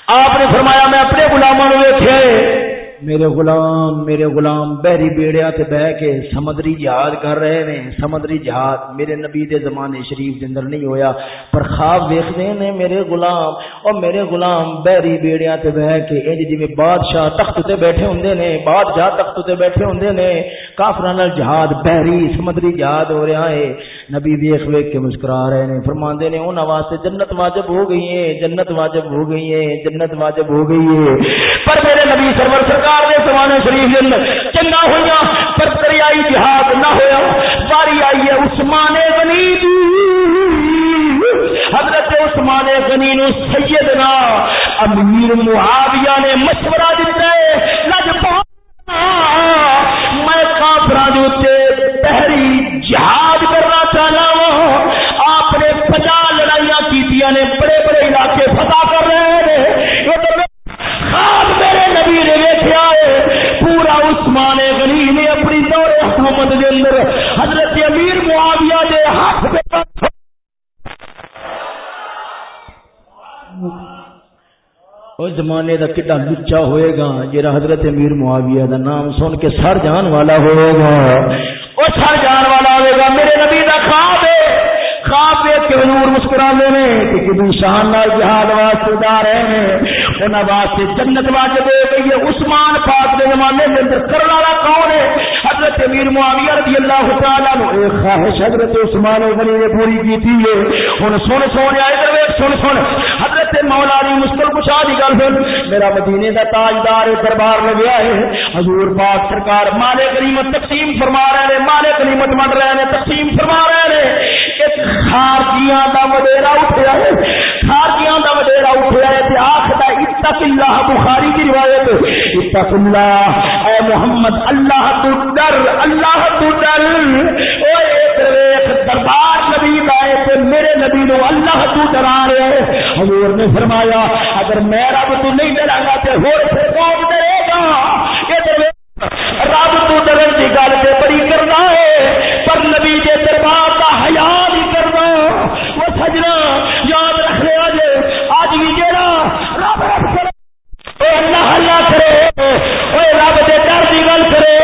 آپ نے فرمایا میں اپنے غلاموں نے ویکھے میرے غلام میرے غلام، بحری بیڑیا تے بہ کے سمندری جہاد کر رہے نے سمندری جہاد میرے نبی دے زمانے شریف دے اندر نہیں ہویا، پر خواب ویکھدے نے میرے غلام۔ اور میرے غلام بحری بیڑیا تے بہ کے انج جویں بادشاہ تخت تے بیٹھے ہوندے نے، بادشاہ تخت تے بیٹھے ہوندے نے، کافراں نال جہاد، بحری، سمندری جہاد ہو رہا ہے۔ نبی ویکھ ویکھ کے مسکرا رہے نے، فرماندے نے، انہاں واسطے جنت واجب ہو گئی ہے، جنت واجب ہو گئی ہے، جنت واجب ہو گئی ہے۔ پر میرے نبی سرور سرکار سرکار دے زمانے شریف اندر چنگا ہویا پر دریائی جہاد نہ ہویا باری آئی ہے عثمان غنی دی۔ حضرت عثمان غنی نو سیدنا امیر معاویہ نے مشورہ دیتا ہے، لج میں ہاتھ زمانے کا کڈا لچا ہوئے گا جا حضرت امیر معاویہ دا نام سن کے سر جان والا ہوئے گا۔ وہ سر جان والا ہوئے گا میرے نبی دا خواب ہے۔ خواب کے حضور مسکرا دے نے کہ کبھی شان نال جہاد واسطے جا رہے ہیں۔ انہاں واسطے جنت واجب ہو گئی ہے عثمان پاک دے زمانے دے اندر کرن والا کون ہے؟ حضرت امیر معاویہ رضی اللہ تعالی عنہ۔ اے خواہش حضرت عثمان غنی نے پوری کیتی ہے۔ ہن سن سونے ادھر ویکھ سن سن۔ حضرت مولا علی مشکل کشا دی گل سن۔ میرا مدینے دا تاجدار دربار لگیا ہے۔ حضور پاک سرکار مال غنیمت تقسیم فرما رہے ہیں مال غنیمت منڈ رہے ہیں، تقسیم فرما رہے ہیں۔ خارجیاں دا وڈیرا اٹھیا ہے، خارجیاں دا وڈیرا اٹھیا ہے تے آکھدا اتق اللہ بخاری کی روایت اتق اللہ اے محمد، اللہ تو ڈر، اللہ تو ڈر۔ اوے دیکھ دربار نبی دا ہے تے میرے نبی نو اللہ تو ڈرا رہے حضور نے فرمایا، اگر میں رب تو نہیں ڈراں گا تے ہور پھر کون ڈرے گا یہ رب تو ڈرن کی گل تے بڑی کرنا ہے پر نبی دے دربار کا حیا نہیں کرنا وہ سجنا یاد رکھ لیا جے اج بھی جیڑا رب رب کرے اے اللہ اللہ کرے اے رب دے ڈر دی گل کرے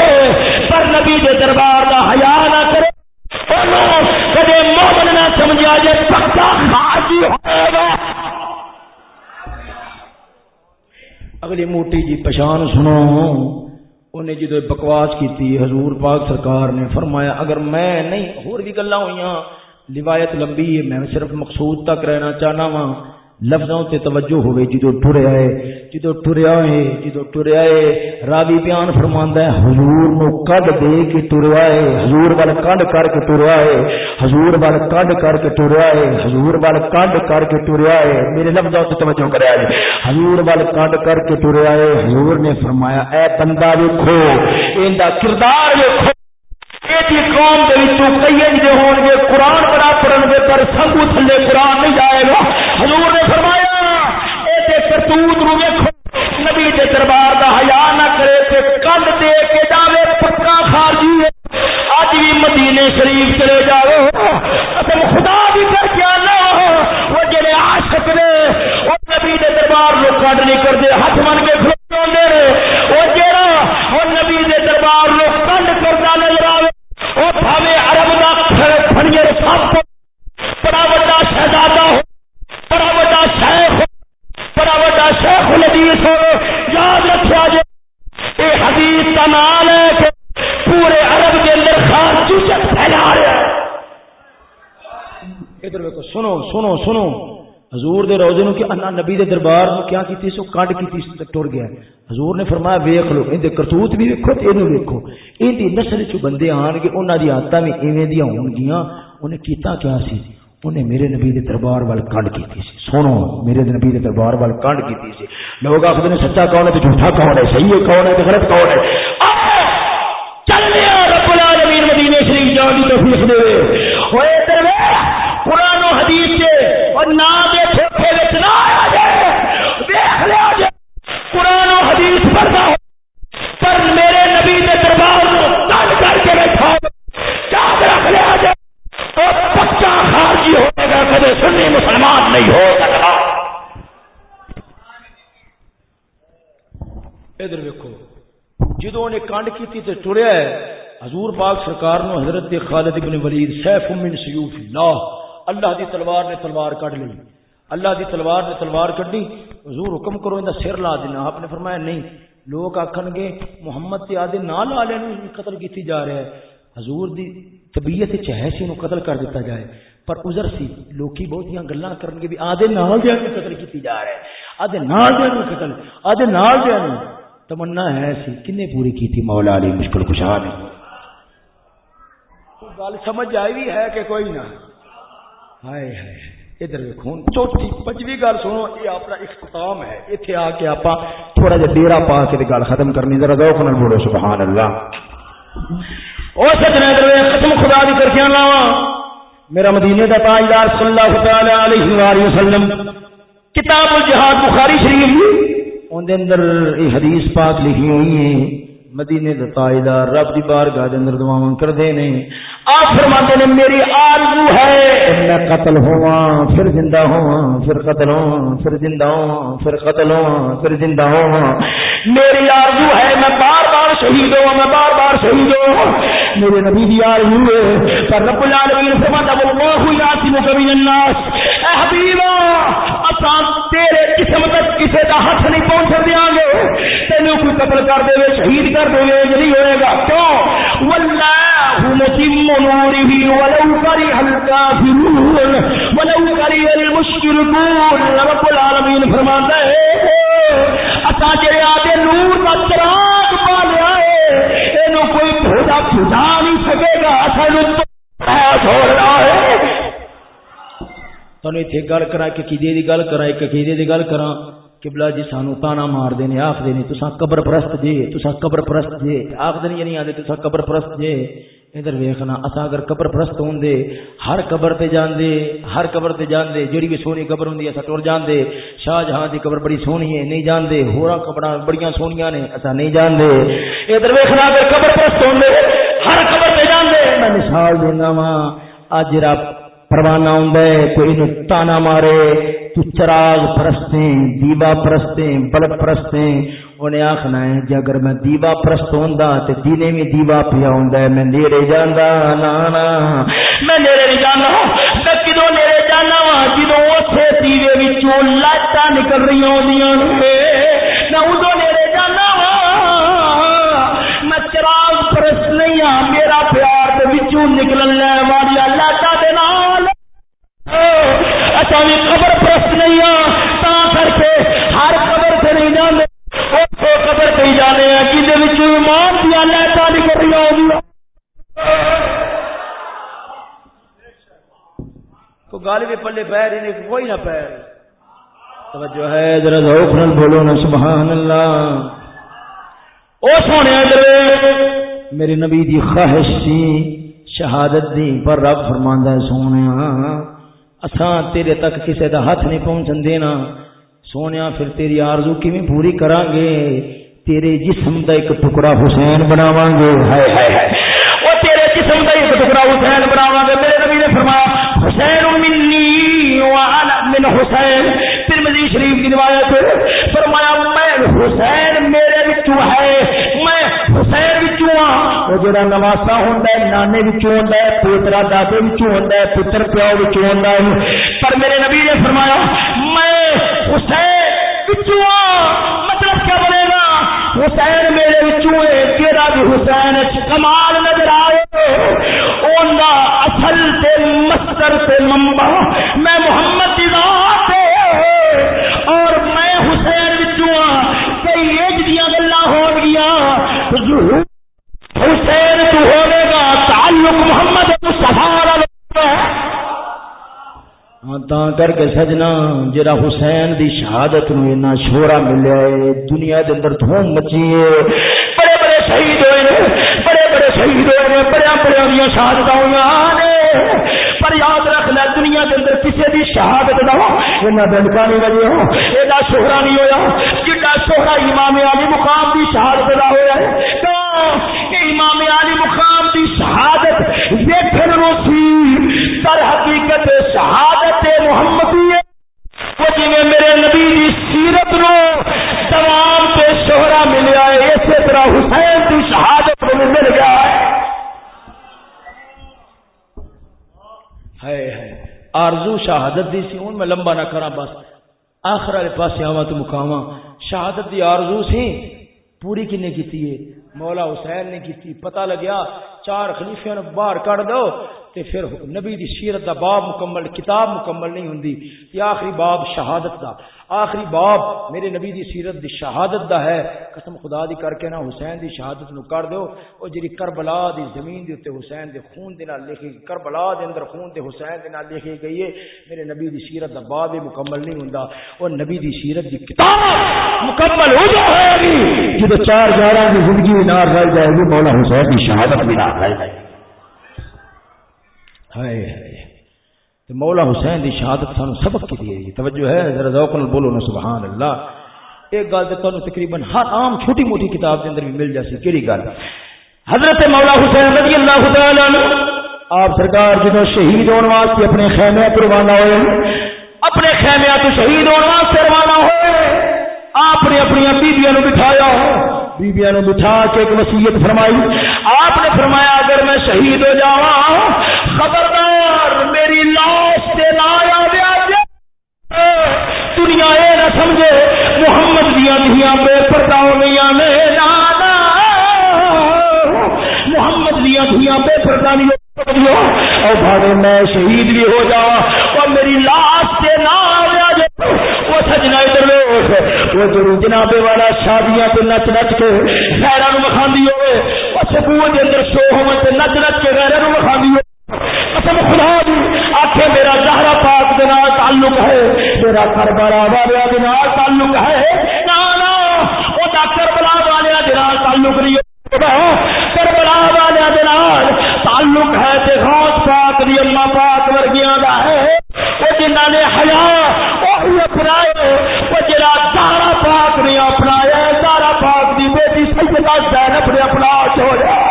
پر نبی دے دربار کا حیا نہ کرے کدے مومن نہ سمجھا جے پکا خارجی ہوئے گا اگلی موٹی جی پچھان سنو جدو بکواس کی حضور پاک سرکار نے فرمایا، اگر میں نہیں ہوئی بھی گلا ہوئی روایت لمبی ہے، میں صرف مقصود تک رہنا چاہنا وا لفظوں تے توجہ ہوئے جدو ٹریا ہے جدو ٹریا ہے جدو ٹریا ہے راوی بیان فرماندا ہے، حضور نو کڈ دے کے ٹریا ہے حضور وال کڈ کر کے ٹریا ہے حضور وال کڈ کر کے ٹریا ہے حضور وال کڈ کر کے ٹریا ہے میرے لفظوں تے توجہ کریا ہے حضور وال کڈ کر کے ٹریا ہے حضور نے فرمایا، اے بندہ ویکھو، ایندا کردار ویکھو۔ ایک قوم کے کئی جی ہون گے، قرآن بڑا پڑھن گے، پر سنگو تھلے قرآن نہیں جائے گا۔ حضور نے فرمایا یہ کرتوت رو ویکو نبی کے دربار کا حیا نہ کرے تے کل دے کے جاوے پکا خارجی ہے۔ اج بھی مدینے شریف چلے جاؤ قسم خدا بھی کر کے آنا۔ وہ جڑے عاشق نے، وہ نبی کے دربار کو کڈ نہیں کرتے ہاتھ من کے کھلوتے نے وہ جڑا وہ نبی کے دربار کو کنڈ کرتا نظر آئے وہ بھاوے عرب کا فنیر سب بڑا بڑا شہزادہ ہو بڑا بڑا شیخ ہو بڑا بڑا شیخ الحدیث ہو یاد رکھا جائے یہ حدیث کا نام ہے کہ پورے عرب کے اندر خاص چوچک پھیلا رہا ہے ادھر دیکھو سنو سنو۔ حضور دے روزے نو کہ انا نبی دے دربار نو کیا کیتی، سو کڈ کیتی، سو ٹر گیا۔ حضور نے فرمایا، ویکھ لو این دے کرتوت بھی ویکھو تے اینو ویکھو۔ این دی نسل چ بندے آن گے، انہاں دی عادتاں وی ایویں دی ہون گیاں۔ اونے کیتا کیا سی؟ انہیں میرے نبی دے دربار وال کنڈ کیتی سی۔ سنو، میرے نبی دے دربار وال کنڈ کیتی سی۔ لوگ آخر نے، سچا کون ہے تے جھوٹا کون ہے؟ صحیح ہے کون ہے تے غلط کون ہے؟ چل لیا رب العالمین مدینے شریف جان دی توفیق دے۔ اوے جدو نے کانڈ کی ٹریا ہے۔ حضور پاک سرکار نو حضرت خالد ابن ولید سیف من سیوف اللہ اللہ دی تلوار نے تلوار کڈ لی۔ اللہ دی تلوار نے تلوار کڈی حضور حکم کرو اندا سر لا دینا۔ آپ نے فرمایا نہیں۔ لوگ آکھن گے، محمد تے آدے نال والے نو قتل کیتی جا رہا ہے۔ حضور دی طبیعت وچ ہے سی قتل کر دیتا جائے۔ پر عذر سی۔ لوکی بہتیاں گلاں کرن گے بھی آدے نال دے قتل کیتی جا رہا ہے۔ آدے نال دے قتل۔ آدے نال دے نو تمنا ہے سی کنے پوری کیتی مولا علی مشکل کشا نے۔ گل سمجھ آئی بھی ہے کہ کوئی نہ؟ ہائے ہائے، ادھر دیکھو چوتھی، پنجویں گل سنو، یہ اپنا اختتام ہے۔ اتنے آ کے آپ تھوڑا جا ڈیرا پا کے گل ختم کرنی، ذرا ذوق نال بولو سبحان اللہ او سجنا قسم خدا دی کر کے لاواں۔ میرا مدینے دا تاجدار صلی اللہ تعالی علیہ والہ وسلم، کتاب الجہاد بخاری شریف۔ اون دے اندر یہ حدیث پاک لکھی ہوئی ہے مدینے دا تاجدار رب دی بارگاہ دے اندر دعاواں کردے نے۔ آپ فرماتے نے، میری آرزو ہے میں قتل ہوا پھر زندہ ہوا پھر قتل ہوا پھر زندہ ہوا پھر قتل ہوا پھر زندہ ہوا میری آرزو ہے میں بار بار شہید ہوا میں بار بار شہید ہوا میرے نبی دی آرزو ہے، پر رب العالمین فرماتا واللہ یاسمک من الناس۔ اے حبیبا اساں تیرے قسم کسے دا ہاتھ نہیں پہنچ دیاں گے۔ تینوں کوئی قتل کر دے شہید کر دے نہیں ہوئے گا۔ کیوں؟ واللہ متم ولو ولو رب العالمین فرماتا ہے جڑے آدے نور دا چراغ پا لیا ہے۔ اینو کوئی نہیں سکے گا۔ اسا نو چھوڑ رہا ہے تانوں ایتھے گل کرا کہ کیدے دی گل کرا ایک کیدے دی گل کراں؟ قبلہ جی سانو تانا مار دینے آخ دینے تسا قبر پرست جے تسا قبر پرست جے آخ دینے یعنی آدھے تسا قبر پرست جے۔ ادھر ویکھنا اسا اگر قبر پرست ہوندے، ہر قبر تے جاندے، ہر قبر تے جاندے جڑی بھی سونی قبر ہوندی اسا ٹر جاندے۔ شاہ جہاں دی قبر بڑی سونی ہے، نہیں جاندے ہورا قبراں بڑیاں سونیاں نے اسا نہیں جاندے۔ ادھر ویکھنا، اگر قبر پرست ہوندے، ہر قبر تے جاندے۔ میں مثال دینا وا اج رب پروانہ ہوندا کوئی نو تانا مارے تو چراغ پرستیں دیوا پرستیں بلب پرستیں انہیں آخنا ہے جی اگر میں دیوا پرست ہوندا تے دینے میں دیوا پیا ہوندا ہے میں نیڑے جاندا نا نا میں نیڑے نہیں جاندا میں کدو نیڑے جانا وا جدو اوتھے دیوے وچوں لائٹاں نکل رہی ہوندیاں میں ادو نیڑے جانا وا میں چراغ پرست نہیں ہاں میرا پیار تے وچوں نکلن لے والی بھی خبر پرست نہیں ہاں تا کر کے ہر قبر سے نہیں جانے۔ قبر پہ جانے ہیں جن ایمان دیا لائٹا نکل رہی ہوگی تو گال بھی پلے پیر ہی نہیں، کوئی نہ پیر۔ توجہ ہے، ذرا ذوق نال بولو نا، سبحان اللہ۔ او سونے ادھر میرے نبی دی خواہش سی، شہادت دی، پر رب فرماندا ہے سونے۔ اساں تیرے تک کسے دا ہاتھ نہیں پہنچن دینا۔ سونے پھر تیری آرزو کیویں پوری کران گے تیرے جسم دا ایک ٹکڑا حسین بناواں گے ہائے ہائے ہائے۔ او تیرے جسم دا ایک ٹکڑا حسین بناواں گے میرے نبی نے فرمایا، حسین منی وانا من حسین۔ ترمذی شریف کی روایت فرمایا، میں حسین میرے وچوں ہے۔ میں حسین وچوں ہاں جڑا نواسا ہوندا ہے، نانے وچوں ہوندا ہے، پوترا دادے وچوں ہوندا ہے، پتر پیو وچوں ہوندا ہے۔ پر میرے نبی نے فرمایا، میں حسین وچوں مطلب کیا بنے گا؟ حسین میرے وچوں ہے تیرا بھی حسین کمال نظر آئے اوندا اصل تے مصدر تے منبع میں محمد دی ذات اور میں حسین وچوں کئی ایج دیاں گلاں ہون گیاں۔ حسین ہاں کر کے سجنا، جڑا حسین دی شہادت نو اتنا شورا ملیا ہے دنیا دے اندر دھوم مچی ہے بڑے بڑے شہید ہوئے نے، بڑے بڑے شہید ہوئے نے بڑے بڑے دی شہادت ہوئی پر یاد رکھ لے، دنیا دے اندر کسی دی شہادت دا اینا دلکا نہیں وجے ہو، ایڈا شہرا نہیں ہویا۔ جڈا شہرا امام علی مقام دی شہادت دا ہویا ہے تو امام علی مقام دی شہادت ویکھن نو سی، در حقیقت شہادت وہ جی میرے نبی سیرت نو تمام ملیا ہے اسی طرح حسین شہادت مل گیا ہے آرزو شہادت دی سی، ہوں میں لمبا نہ کرا بس آخر والے پاس آوا تو مکاوا شہادت دی آرزو سی، پوری کنے کی مولا حسین نے کی پتہ لگیا، چار خلیفے باہر کٹ دو۔ تے پھر نبی دی سیرت دا باب مکمل، کتاب مکمل نہیں ہوندی۔ یہ آخری باب شہادت دا۔ آخری باب میرے نبی دی سیرت دی شہادت دا ہے۔ قسم خدا دی کر کے نا حسین دی شہادت نو کر دیو۔ او جڑی کربلا دی زمین دے اوتے حسین دے خون دے نال لکھی، کربلا دے اندر خون دے حسین دے نال لکھی گئی ہے۔ میرے نبی دی سیرت دا باب مکمل نہیں ہوندا۔ او نبی دی سیرت دی کتاب مکمل ہو جائے گی۔ جب چار جاراں دی زندگی نال رہ جائے گی مولا حسین دی شہادت بھی نال رہ جائے گی۔ ہائے ہائے۔ تو مولا حسین دی شہادت سانو سبق کی دی جی۔ توجہ ہے، ذرا ذوق نال بولو نا سبحان اللہ ایک گل تے تانوں تقریباً ہر عام چھوٹی موٹی کتاب دے اندر بھی مل جاسی۔ کیڑی گل؟ حضرت مولا حسین رضی اللہ تعالی عنہ۔ آپ سرکار جدوں شہید ہون واسطے اپنے خیمے پر روانہ ہوئے، اپنے خیمے تو شہید ہون واسطے روانہ ہوئے۔ آپ نے اپنی بیبیاں نو بٹھایا۔ بیبیاں نو بٹھا کے ایک وصیت فرمائی۔ آپ نے فرمایا، اگر میں شہید ہو جاواں خبردار، میری لاش سے لایا گیا جی۔ دنیا یہ نہ سمجھے، محمد دیا دیا بے پردہ ہو گئی نے محمد دیا دیا بے پردہ نہیں اور بھاگے میں شہید بھی ہو جا اور میری لاش سے نہ آیا جو جی۔ وہ سجنا ادھر وہ جو جنابے والا شادیاں پہ نچ نچ کے خیرا نو مکھاندی ہوئے۔ وہ سکون کے اندر شو ہو نچ نچ کے خیرا نو مکھاندی ہوئے۔ قسم خدا دی آخے میرا زہرا پاک دے نال تعلق ہے، میرا کربلا والے دے نال تعلق ہے۔ نا نا او دا کربلا والے دے نال تعلق نہیں کربلا والے دے نال تعلق ہے تے غوث پاک دی، اللہ پاک ورگیاں دا ہے۔ او جنہاں نے حیا، وہی اپنائے۔ او جڑا زہرا پاک نے اپنایا زہرا پاک دی بیٹی سیدہ زینب نے اپنا چھوڑا۔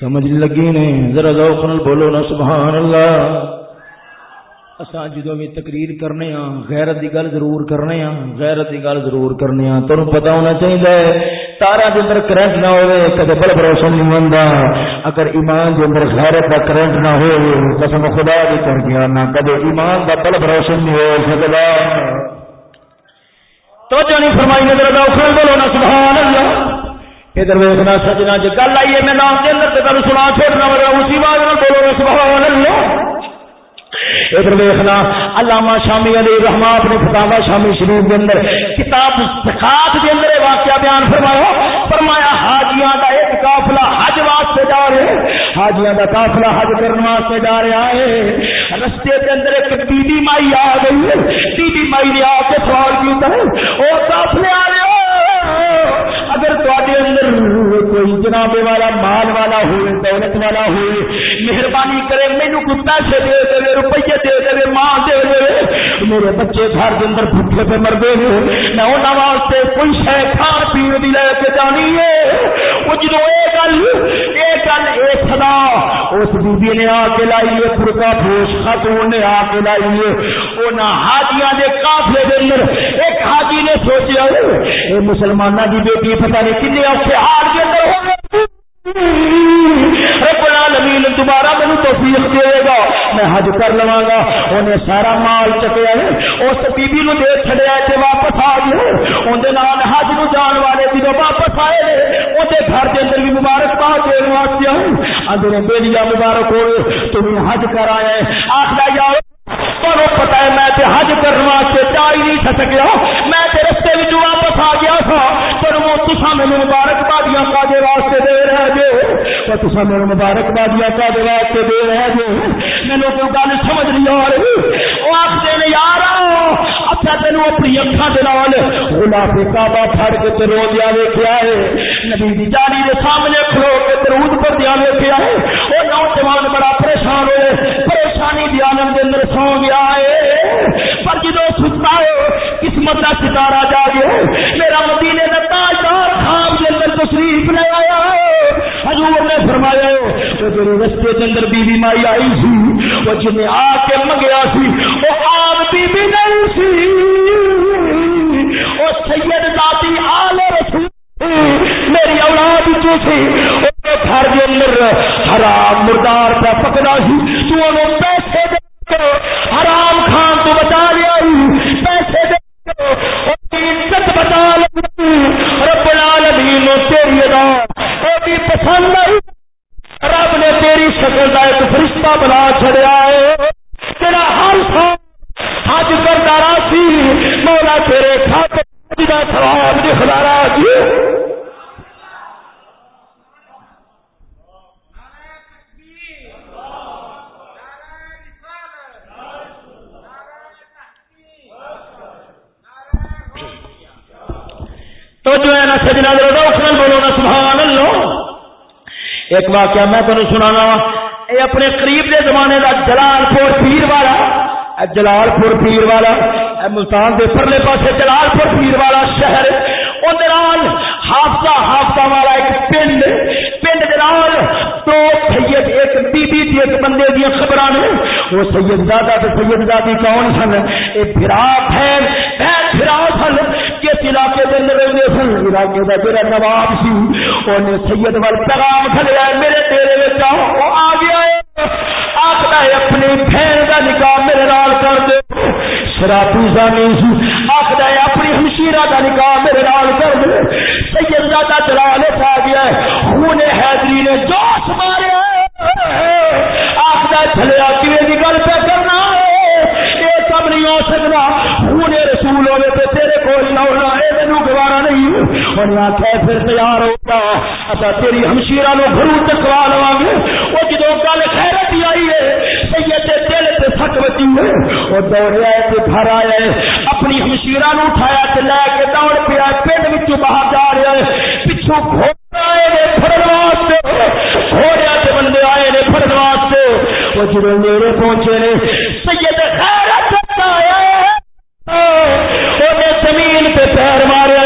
سمجھ لگی نے ذرا ذوق نال بولو نا، سبحان اللہ۔ اساں جدوں بھی تقریر کرنے ہاں غیرت دی گل ضرور کرنے ہاں غیرت دی گل ضرور کرنے ہاں تانوں پتہ ہونا چاہیے تارا دے اندر کرنٹ نہ ہوے کدے بلب روشن نہیں ہوندا اگر ایمان دے اندر غیرت دا کرنٹ نہ ہوے قسم خدا دی کر گیا نہ کدے ایمان دا بلب روشن نہیں ہو سکدا۔ تو جو نہیں فرمائی نے ذرا ذوق بولو نا، سبحان اللہ۔ ادھر ویکنا سجنا جی گل آئی ہے، میں نام کے اندر تین سنا چھوڑنا مگر اسی بات میں بولو گے سبحان اللہ ادھر ویکنا علامہ شامی علی رحمہ اپنے فتاوا شامی شریف کے اندر کتاب زکات کے اندر واقعہ بیان فرمایا فرمایا حاجیاں دا ایک قافلہ حج واسطے جا رہے حاجیاں دا قافلہ حج کرنے واسطے جا رہا ہے۔ رستے کے اندر ایک بی بی مائی آ گئی ہے بی بی مائی نے آ کے سوال کیا ہے، اور قافلے آ رہے اگر تے اندر کوئی جناب والا، مال والا ہوئے، دولت والا ہوئے، مہربانی کرے، مینو کو پیسے دے دے، روپیے دے دے ماں دے دے، میرے بچے گھر کے اندر بھوکے پہ مرتے گئے میں انہوں واسطے کوئی شہ کھان پی لے کے جانی ہے۔ وہ جدو یہ گل یہ گل یہ سدا اس بیبی نے آ کے لائیے ہے پورکا پوش خاتون نے آ کے لائیے ہے۔ وہ حاجیاں دے قافلے دے اندر ایک حاجی نے سوچیا، اے مسلمانوں کی بیٹی پتہ نہیں کنے اوکھے ہار کے اندر ہو رب العالمین دوبارہ مینو توفیق دے گا۔ میں حج کر لوا گا انہیں سارا مال چکیا ہے۔ اس بیبی نو دے چڑیا کہ واپس آ گئے اندر حج نو جان والے جب واپس آئے اندر گھر کے اندر بھی مبارک پاک دین واسطے آئے اندر بیلیا مبارک ہوئے، تمہیں حج کر آئے آخر یار پتا ہے میں حج جا ہی نہیں سکیا۔ میں رستے واپس آ گیا تھا۔ پر وہ میرے مبارک بادیاں کا واسطے دے رہے جو میرے مبارک بادیاں کا واسطے دے رہے کو گل سمجھ نہیں آ رہی۔ وہ آخر نے یار اچھا تین اپنی اکھا دال گلاب کعبہ پھڑ کے تو رو دیا ویکیا ہے۔ نبی دی جاری کے سامنے کھلو کے درود پر دیا ویکیا ہے۔ وہ نوجوان بڑا پریشان ہوئے پریشانی دیالم کے اندر سو گیا ہے۔ پر جدو ستا ہے، قسمت کا ستارہ جاگے۔ میرا مدینے کا تاجدار خواب کے اندر تشریف لے آیا۔ ہے حضور نے فرمایا، تو تیرے رستے کے اندر بی بی مائی آئی سی۔ وہ جنہیں آ کے منگیا سی، وہ آم بی بی نہیں سی۔ وہ سید ذاتی آل رسول میری اولاد جو سی۔ گھر کے اندر حرام مردار پہ پکڑا سی۔ تو پیسے تو جو ہے نا سجنا دروکھنا بولو نا سبحان اللہ ایک واقعہ میں تمہیں سنانا اے اپنے قریب دے زمانے دا جلال پور پیر والا جلال پور پیر والا ملتان دے پرلے پاسے جلال پور پیر والا شہر اندر حافظہ حافظہ والا ایک پنڈ پنڈ دلال تو سید، ایک بی بی دی ایک بندے دیا خبر نے، وہ سید زادہ تو سید زادی کون سن؟ یہ بھرا بہن بہن بھرا سن کس علاقے کے اندر رہتے سن، علاقے کا جڑا نواب سی انہیں سید وال پیغام کھلیا میرے تیرے میں وہ آ گیا آخر اپنی بہن کا نکاح میرے نال کر دے۔ شرابی زانی سی آخر ہے، اپنی ہمشیرہ کا نکاح میرے نال کر دے۔ سید زادہ چلا پا گیا خون حیدری نے جوش مارے۔ آخر چلے چلیا کی گل پہ کرنا یہ سب نہیں ہو سکتا خون رسول ہوئے تو تیرے کو نہ ہونا یہ مینو گوارا نہیں انہیں آخیا پھر تیار ہوگا۔ اچھا تیری ہمشیرہ نو گھرو چکوا لوا گے وہ جدو گل خیرت ہی آئی ہے، سید دل سے سک بچی ہے۔ وہ دوڑیا ہے گھر آیا ہے۔ اپنی ہمشیرہ نو اٹھایا تے لے کے دوڑ پیا پنڈ باہر جا رہا ہے۔ پچھو گھوڑا آئے پھرن واسطے۔ گھوڑیا تے بندے آئے نے پھرن واسطے۔ وہ جدو میرے پہنچے نے سید خیرت آیا زمین پہ پیر مارے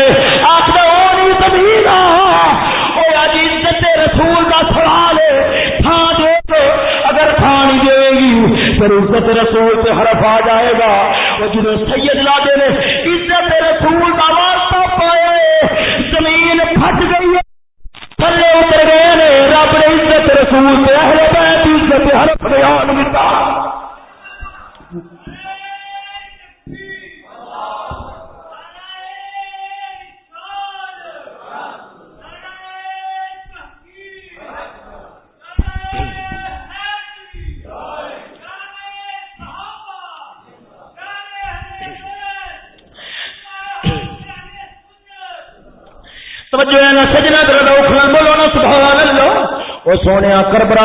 آخر وہ زمین رسول کا سوال ہے تھان دے اگر تھان دے گی پھر عزت رسول سے حرف آ جائے گا وہ جنہوں سید لا دے عزت رسول کا واسطہ پائے زمین پھٹ گئی ہے تھلے اتر گئے رب نے عزت رسول سے اہل بیت عزت حرف بیان ملتا توجہ ہے نا سجنا درد اٹھنا بولو نا سبحان اللہ وہ سونے کربرا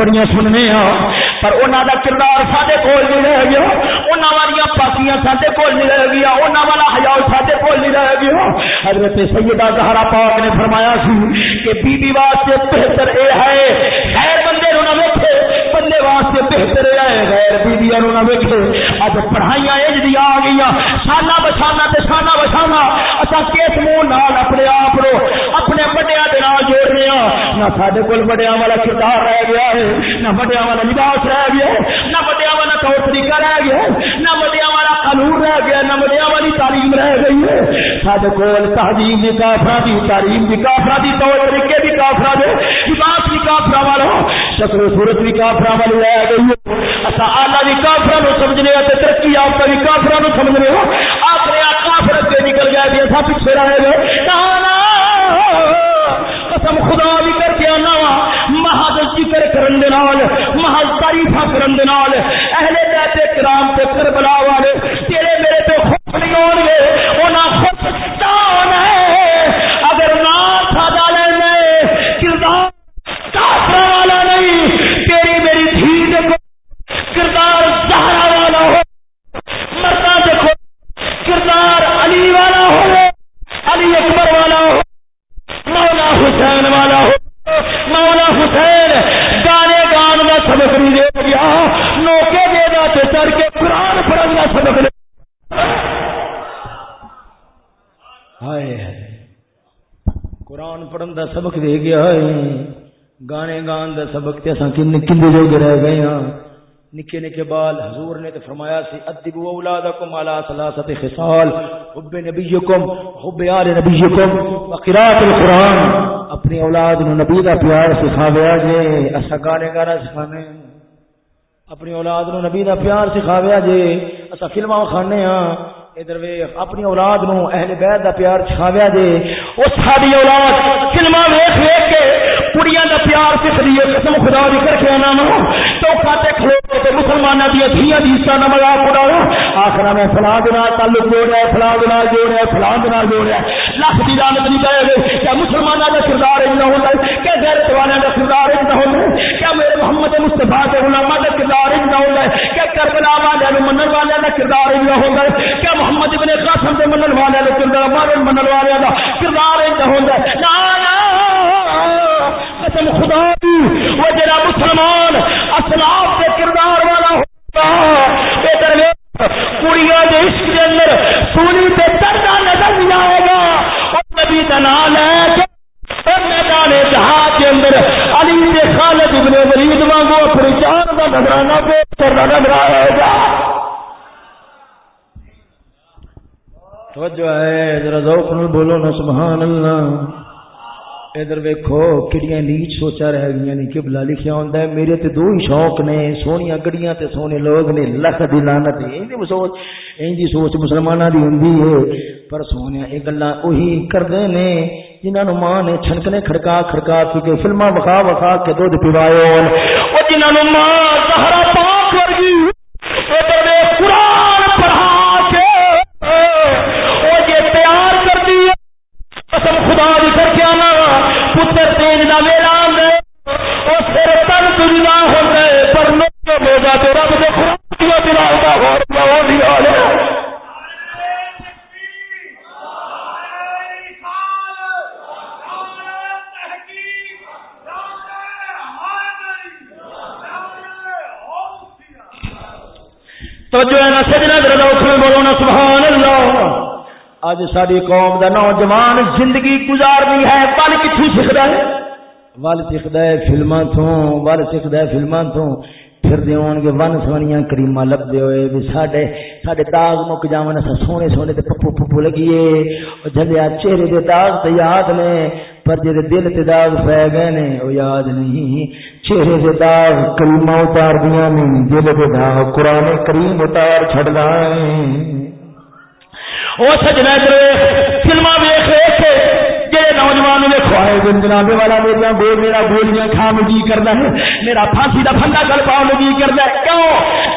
والے بڑی سننے ہاں پر انہوں کا کردار سارے کول نہیں رہ گیا۔ انہوں والی پاکیاں سارے کول نہیں رہ گیا۔ انہوں والا ہزار سارے کول نہیں رہ گیا۔ حضرت سیدہ زہرا پاک نے فرمایا سی کہ بی بی واسطے بہتر یہ ہے۔ خیر بندے نہ ویکھے۔ بندے واسطے بہتر اے ہے۔ غیر بیبیاں نہ ویکھے۔ اج پڑھائیاں اج دی آ گئی سالہ بچانا تے سالہ بچانا اسا کس منہ نال اپنے آپ کو اپنے بڑیا دے نال جوڑ رہے ہاں۔ نہ ساڈے کول بڑیا والا کردار رہ گیا ہے، نہ بڑیا والا لباس رہ گیا نہ بڑیا والا طور طریقہ رہ گیا نہ بڑیا والا قانون رہ گیا نہ بڑیا والی تعلیم رہ گئی ہے۔ ساڈے کول تہذیب دی کافرا دی، تعلیم دی کافرا دی طور طریقے دی کافرا دے، لباس دی کافرا والا شکل و صورت بھی کافرا والی رہ گئی ہے۔ اسا اعلی بھی کافرا سمجھنے ہاں، تے ترقی یافتہ بھی کافرا سمجھنے ہو کافر کے نکل گیا بھی ایسا پیچھے رہے گئے قسم خدا بھی کر کے آنا وا۔ محض ذکر کرن دے نال، محض تعریفاں کرن دے نال۔ اہل بیت کرام تے کربلا والے، تیرے میرے تے خوف نہیں ہون گے انہاں خود ستان ہے اگر نہ سادا لینا کردار کافر والا نہیں تیری میری دھی دیکھو کردار زہرا والا ہو مرتا دیکھو کردار علی والا ہو علی اکبر والا ہو مولا حسین والا ہو مولا حسین گانے گان کا سبق نہیں دے گیا نوکے دے گا تو چڑھ کے قرآن پڑھن کا سبق دے قرآن پڑھن کا سبق دے گیا ہے گانے گان کا سبق تے اساں کن کندے جو رہ گئے ہاں نکے نکے بال حضور نے تو فرمایا سی ادبو اولادکم علی ثلاثه خصال حب نبیکم حب آل نبیکم وقراءت القرآن اپنی اولاد نو نبی دا پیار سکھاویا جے اسا گانے گانا سکھانے اپنی اولاد نو نبی دا پیار سکھاویا جے اسا فلماں کھانے ہاں ادھر ویکھ، اپنی اولاد نو اہل بیت دا پیار سکھاویا جے او ساری اولاد فلماں ویکھ ویکھ کے کڑیاں دا پیار سکھ لیے قسم خدا دی کر کے انا نو چوکا تے کھلو تے مسلماناں دی دھیاں دی عزت نہ مذاق اڑاؤ۔ آخر میں فلاں دے نال تعلق جوڑیا فلاں دے نال جوڑیا فلاں دے نال جوڑیا لاکھ دی لعنت نہیں پے گے کیا مسلماناں دا کردار انہاں ہوندا ہے؟ کہ غیرت والے دا کردار انہاں ہوندا ہے؟ کیا میرے محمد مصطفی دے علماء دا کردار انہاں ہوندا ہے کیا کربلا والے نو منن والے دا کردار انہاں ہوندا ہے کیا محمد ابن قاسم دے منن والے دے کردار مارن منن والے دا کردار انج ہوندا ہے نا نا، قسم خدا دی، وہ جڑا مسلمان اسلاف دے کردار والا ہوتا اے درویش، کڑیاں دے عشق دے اندر سونی تے دردا نظر نہیں آئے گا۔ اور نبی دا نام ہے میدان جہاد کے اندر علی دے خالد ابن ولید وانگو اپنی جان دا نظرانہ پیش کرنا نظر آئے گا توجہ ہے، ذرا ذوق نال بولو نا، سبحان اللہ۔ ادھر ویکھو کڑیاں نیچ سوچا رہ گئی نے قبلہ لکھیا ہوندا ہے، میرے تے دو ہی شوق نے، سونیاں گڑیاں تے سونے لوگ نے، لکھ دی لعنت این دی سوچ این دی سوچ مسلماناں دی ہوندی ہے۔ پر سونیا اے گلاں اوہی کردے نے، جنہاں نو ماں نے چھنکنے کھڑکا کھڑکا کے، فلماں وکھا وکھا کے دودھ پیوائے جنہوں جنہاں ماں زہرا پاک ورگی ادھر ویکھ قرآن پڑھا کے او یہ تیار کر دی قسم خدا دی کر کے آنا پتر تیج دا ویلا آندے او سر تن دنیا ہوندے پر نوکے موجا تے رب دے قرآن دی تلاوت دا غور غور دی حال ہے تو جو ہے نا سجنا دردا اٹھے بولو نا سبحان اللہ۔ اج ساری قوم دا نوجوان زندگی گزارنی ہے ول کتوں سیکھتا ہے؟ ول سیکھتا ہے فلماں تو ول سیکھتا ہے فلماں تو پھر دے ہون گے ون سونیاں کریماں لبدے ہوئے بھی ساڈے ساڈے داغ مک جاون اسا سونے سونے تے پپو پپو لگیے۔ او جھلیا چہرے دے داغ تے یاد نے پر جے دل تے داغ پے گئے نے، او یاد نہیں۔ چہرے دے داغ کریماں اتار دیاں نے، دل دے داغ قران کریم اتار چھڑدا ہے او سجنا ادھر فلماں ویکھ ویکھ نوجوان نے کھوائے دن جناب والا میرا بول میرا گولیاں کھان جی کردا ہے، میرا پھانسی دا پھندا گل پاؤ جی کردا ہے۔ کیوں؟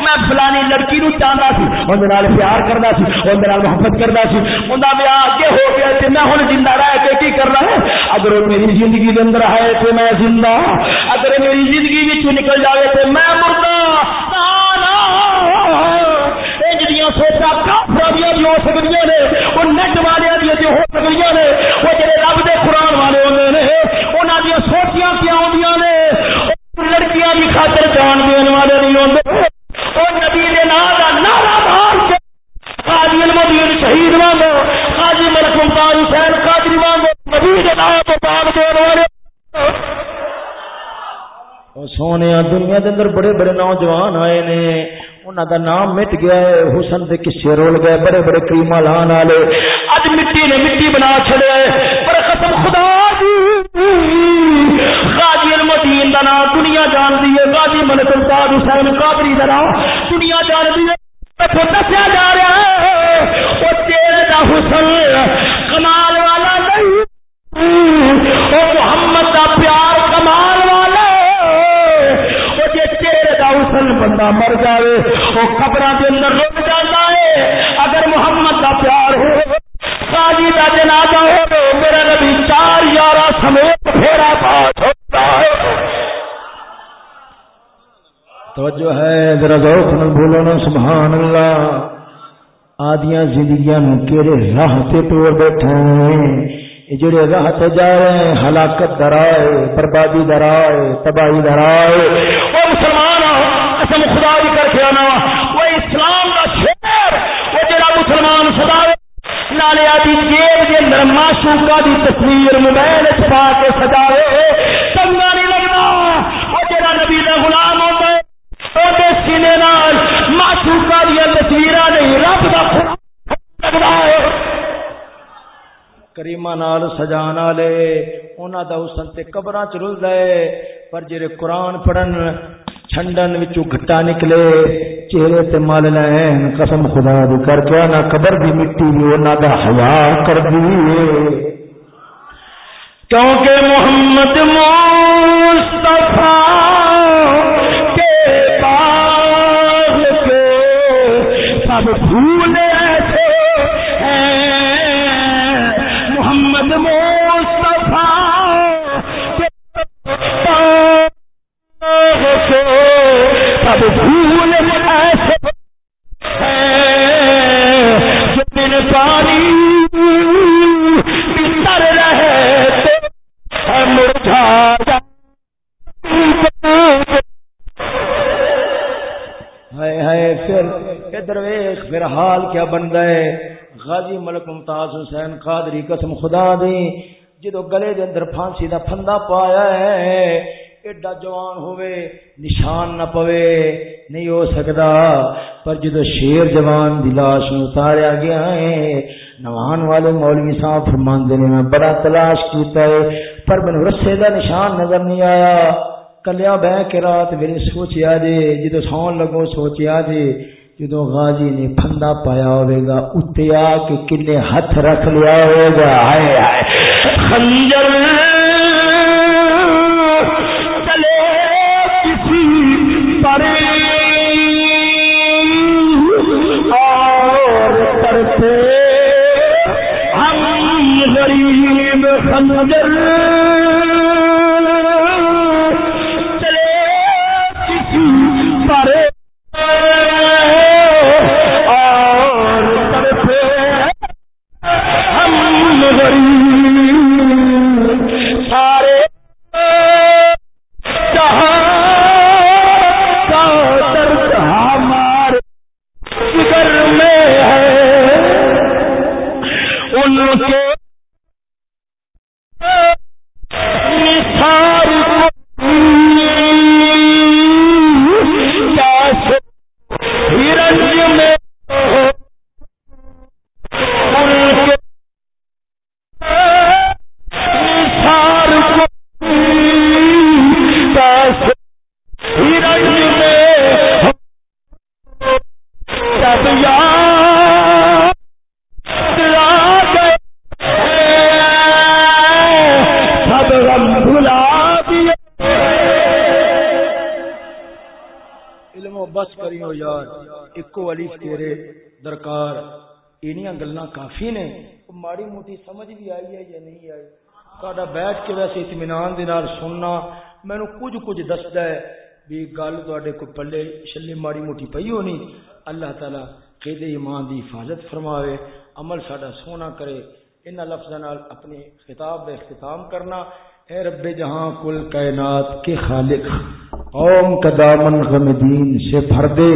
میں فلانی لڑکی نو چاہندا سی، اون نال پیار کردا سی، اون نال محبت کردا سی۔ اوندا بیاہ اگے ہو گیا تے میں ہن زندہ رہ کے کی کرنا ہے؟ اگر میری زندگی دے اندر ہے تے میں زندہ ہاں۔ اگر میری زندگی وچ نکل جاوے تے میں مردہ جڑیاں بھی ہو نے نیٹ والے ہو نے جڑے رب دے قرآن والے سوچیاں کیا نے؟ لڑکیاں خاطر جان دین والے نہیں نبی دے نام نعرہ مار کے قاضی المدین شہید قاضی ملک ممتاز حسین نبی دے نام تو دین والے۔ سونے دنیا دے اندر بڑے بڑے نوجوان آئے نے۔ انہوں دا نام مٹ گیا ہے، حسن دے کسے رول گئے، بڑے بڑے کریما لان والے۔ اج مٹی نے مٹی بنا چھڑے پر قسم خدا دی۔ غازی المدین دا نام دنیا جان دی ہے، غازی ملک حسین قادری دا نام دنیا جان دی ہے۔ تو دسیا جا رہا ہے او تیرے دا حسن کمال والا نہیں۔ بندہ مر جاوے او قبراں دے اندر رک جاندا ہے۔ اگر محمد دا پیار ہو قاضی دا جنازہ ہو میرا نبی چار یارہ سمیت پھیرا پاس ہوتا ہے۔ توجہ ہے، ذرا ذوق نال بولو نا سبحان اللہ آدیاں زندگیاں نو کیڑے راہ تے توڑ بیٹھے ہیں۔ یہ جڑے راہ تے جا رہے ہیں، ہلاکت درائے بربادی درائے تباہی درائے او مسلمان قسم خدا دی کر کے آنا وہ اسلام دا شعر وہ جڑا مسلمان سدا نالے آدی جیب دے اندر معشوقہ دی تصویر موبائل وچ پا کے سجاوے۔ چنگا نہیں لگدا وہ جڑا نبی دا غلام ہوندا ہے۔ او دے سینے نال معشوقہ دی تصویراں نہیں، رب دا قرآن ہے۔ کریمہ نال سجان والے، انہاں دا حسن تے قبراں چ رلدا ہے۔ پر جڑے قرآن پڑھن چھنڈن وچوں گھٹا نکلے چہرے تے مال لین قسم خدا دی کر کے نہ قبر دی مٹی بھی انہاں دا حیا کر دی کیونکہ محمد مصطفی کیا بن گئے غازی ملک ممتاز حسین قادری قسم خدا دی، جدو گلے دے اندر پھانسی دا پھندا پایا ہے، ایڈا جوان ہوئے نشان نہ پوے، نہیں ہو سکتا۔ پر جدو شیر جوان دی لاش اتاریا گیا ہے، نوان والے مولوی صاحب فرمان نے، میں بڑا تلاش کیتا ہے، پر میں رسے دا نشان نظر نہیں آیا۔ کلیا بہ کے رات میرے سوچیا جی جدو سون لگو سوچیا جی جدو غازی نے پھندا پایا ہوئے گا اتیا آ کے کنے ہاتھ رکھ لیا ہوئے گا۔ ہائے ہائے، خنجر بیٹھ کے ویسے اطمینان دے نال سننا مینو کچھ کچھ دستا ہے بھی گل تے کو پلے شلے ماڑی موٹی پئی ہونی۔ اللہ تعالی قید ایمان دی حفاظت فرماوے، عمل ساڈا سونا کرے۔ ان لفظ نال اپنی خطاب کا اختتام کرنا۔ اے رب جہاں کل کائنات کے خالق، قوم کا دامن غم دین سے بھر دے۔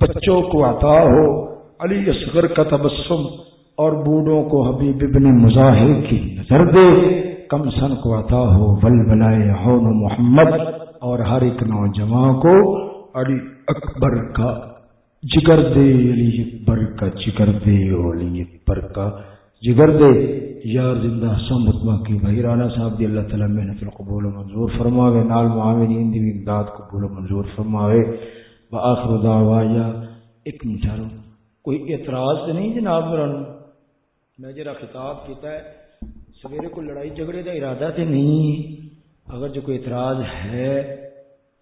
بچوں کو عطا ہو، علی اصغر کا تبسم اور بوڑھوں کو حبیب ابن مظاہر کی نظر دے۔ کم سن کو عطا ہو ول بلائے ہون محمد اور ہر ایک نوجوان کو علی اکبر کا جگر دے، علی اکبر کا جگر دے، علی اکبر کا جگر دے۔ یا زندہ سمتما کی بھائی، رانا صاحب دی اللہ تعالی محنت القبول منظور فرماوے، نال معاونین دی امداد قبول منظور فرماوے۔ واخر دعوایا، ایک مٹھارو کوئی اعتراض نہیں جناب مرانو میں جرا خطاب کیتا ہے سویرے کو لڑائی جھگڑے کا ارادہ تے نہیں اگر جو کوئی اعتراض ہے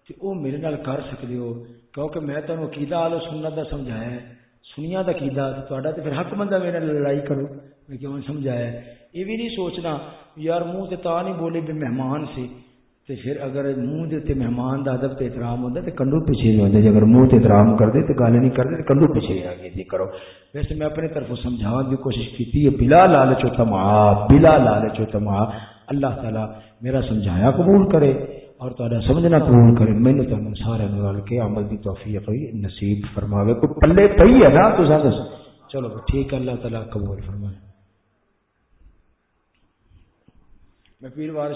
تو وہ میرے نال کر سکتے ہو، کیونکہ میں تمہیں عقیدہ آلو سنت کا سمجھایا سنیا کا عقیدہ تو تو پھر حق بندہ میرے لڑائی کرو۔ میں کیوں سمجھایا یہ بھی نہیں سوچنا، یار منہ تو تا نہیں بولے بھی مہمان سے تے پھر اگر منہ دے مہمان دا ادب تے احترام ہوندا تے کنڈو پیچھے نہیں ہوندا جے اگر منہ تے احترام کر دے گل نہیں کر دے کنڈو پیچھے آ گئے کرو۔ ویسے میں اپنے طرف سمجھاون دی کوشش ہے، بلا لالچ و تما بلا لالچ و تما اللہ تعالی میرا سمجھایا قبول کرے اور تہاڈا سمجھنا قبول کرے۔ مینوں تے سارے نال کے عمل دی توفیق ہوئی، نصیب فرماوے۔ کوئی پلے پئی ہے نا تو دس چلو ٹھیک ہے، اللہ تعالی قبول فرمائے۔ میں پیر وار